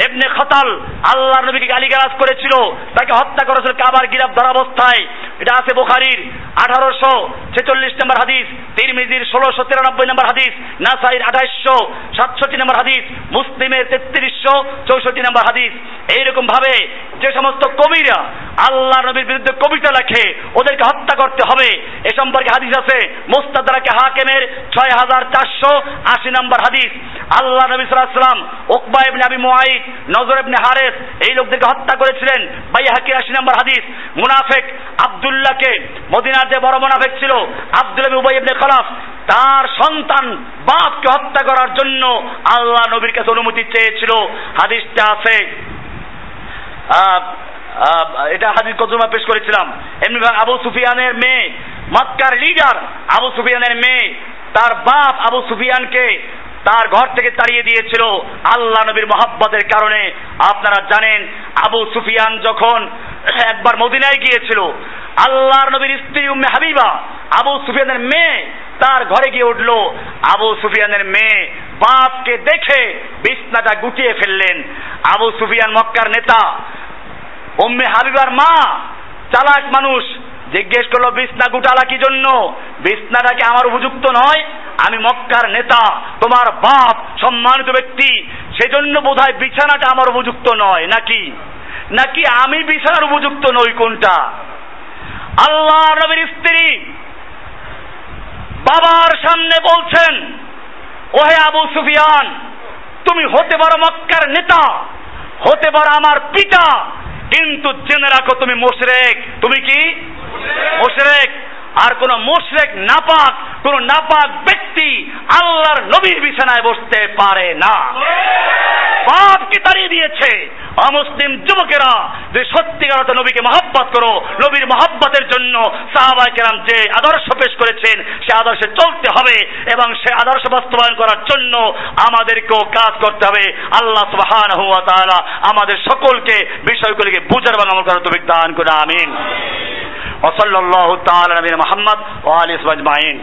[SPEAKER 1] এবনে খতাল আল্লাহ নবীকে গালিগালাজ করেছিল। তাকে হত্যা করেছিল কাবার গিরাফ ধরা অবস্থায়। এটা আছে বুখারির আঠারোশো ছেচল্লিশ নম্বর হাদিস, তিরমিজির ষোলোশো তিরানব্বই নম্বর হাদিস, নাসাইর আঠাইশশো সাতষট্টি নম্বর হাদিস, মুসলিমের তেত্রিশশো চৌষট্টি নম্বর হাদিস। এইরকম ভাবে যে সমস্ত কবিরা আল্লাহ নবীর বিরুদ্ধে কবিতা লেখে, ওদেরকে হত্যা করতে হবে। এ সম্পর্কে হাদিস আছে, মোস্তাদারাকে হাকেমের ছয় হাজার চারশো আশি নম্বর হাদিস। আল্লাহ নবী সাল্লাম ওকবা ইবনে আবি নজর ইবনে হারেস, এই লোকদেরকে হত্যা করেছিলেন। বাইহাকি আশি নম্বর হাদিস, মুনাফেক আব্দুল্লাহকে মদিনার যে বড় মুনাফেক ছিল আব্দুল্লাহ উবাই ইবনে খলাফ, তার সন্তান বাপকে হত্যা করার জন্য আল্লাহ নবীর কাছে অনুমতি চেয়েছিল। হাদিসটা আছে এটা হাদিস কদমা পেশ করেছিলাম? এমনি আবু সুফিয়ানের মেয়ে, মক্কার লিডার আবু সুফিয়ানের মেয়ে, তার বাপ আবু সুফিয়ানকে তার ঘর থেকে তাড়িয়ে দিয়েছিল আল্লাহ নবীর মহাব্বতের কারণে। আপনারা জানেন, আবু সুফিয়ান যখন একবার মদিনায় গিয়েছিল, আল্লাহর নবীর স্ত্রী উম্মে হাবিবা, আবু সুফিয়ানের মেয়ে তার ঘরে গিয়ে উঠল। আবু সুফিয়ানের মেয়ে বাপকে দেখে বিছনাটা গুটিয়ে ফেললেন। আবু সুফিয়ান মক্কার নেতা, উম্মে হাবিবার মা, চালাক মানুষ জিজ্ঞেস করল, বিছনা গুটালা কি জন্য? বিছনাটা কি আমার উপযুক্ত নয়? আমি মক্কার নেতা, তোমার বাপ, সম্মানিত ব্যক্তি। সেজন্য বোধহয় বিছানাটা আমার উপযুক্ত নয়, নাকি? নাকি আমি বিছানার উপযুক্ত নই কোনটা? আল্লাহ নবীর স্ত্রী বাবার সামনে বলছেন, ওহে আবু সুফিয়ান, তুমি হতে পারো মক্কার নেতা, হতে পারো আমার পিতা, কিন্তু জেনে রাখো তুমি মোশরেক। তুমি কি মোশরেক আর কোন মোশরেক নাপাক, কোন নাপাক ব্যক্তি আল্লাহর নবীর বিছানায় বসতে পারে না। বাপকে তাড়িয়ে দিয়েছে অমুসলিম যুবকেরা। যে সত্যিকার অর্থে নবীকে মহব্বত করো, নবীর মহব্বতের জন্য সাহাবাই কেরাম যে আদর্শ পেশ করেছেন, সে আদর্শে চলতে হবে এবং সে আদর্শ বাস্তবায়ন করার জন্য আমাদেরকেও কাজ করতে হবে। আল্লাহ সুবহানাহু ওয়া তাআলা আমাদের সকলকে বিষয়গুলিকে বুঝার এবং আমল করার তৌফিক দান করে আমিন। ওসল্লাল্লাহু তাআলা নবীনা মুহাম্মদ ওয়া আলিহি ওয়া সাহবিহি আজমাইন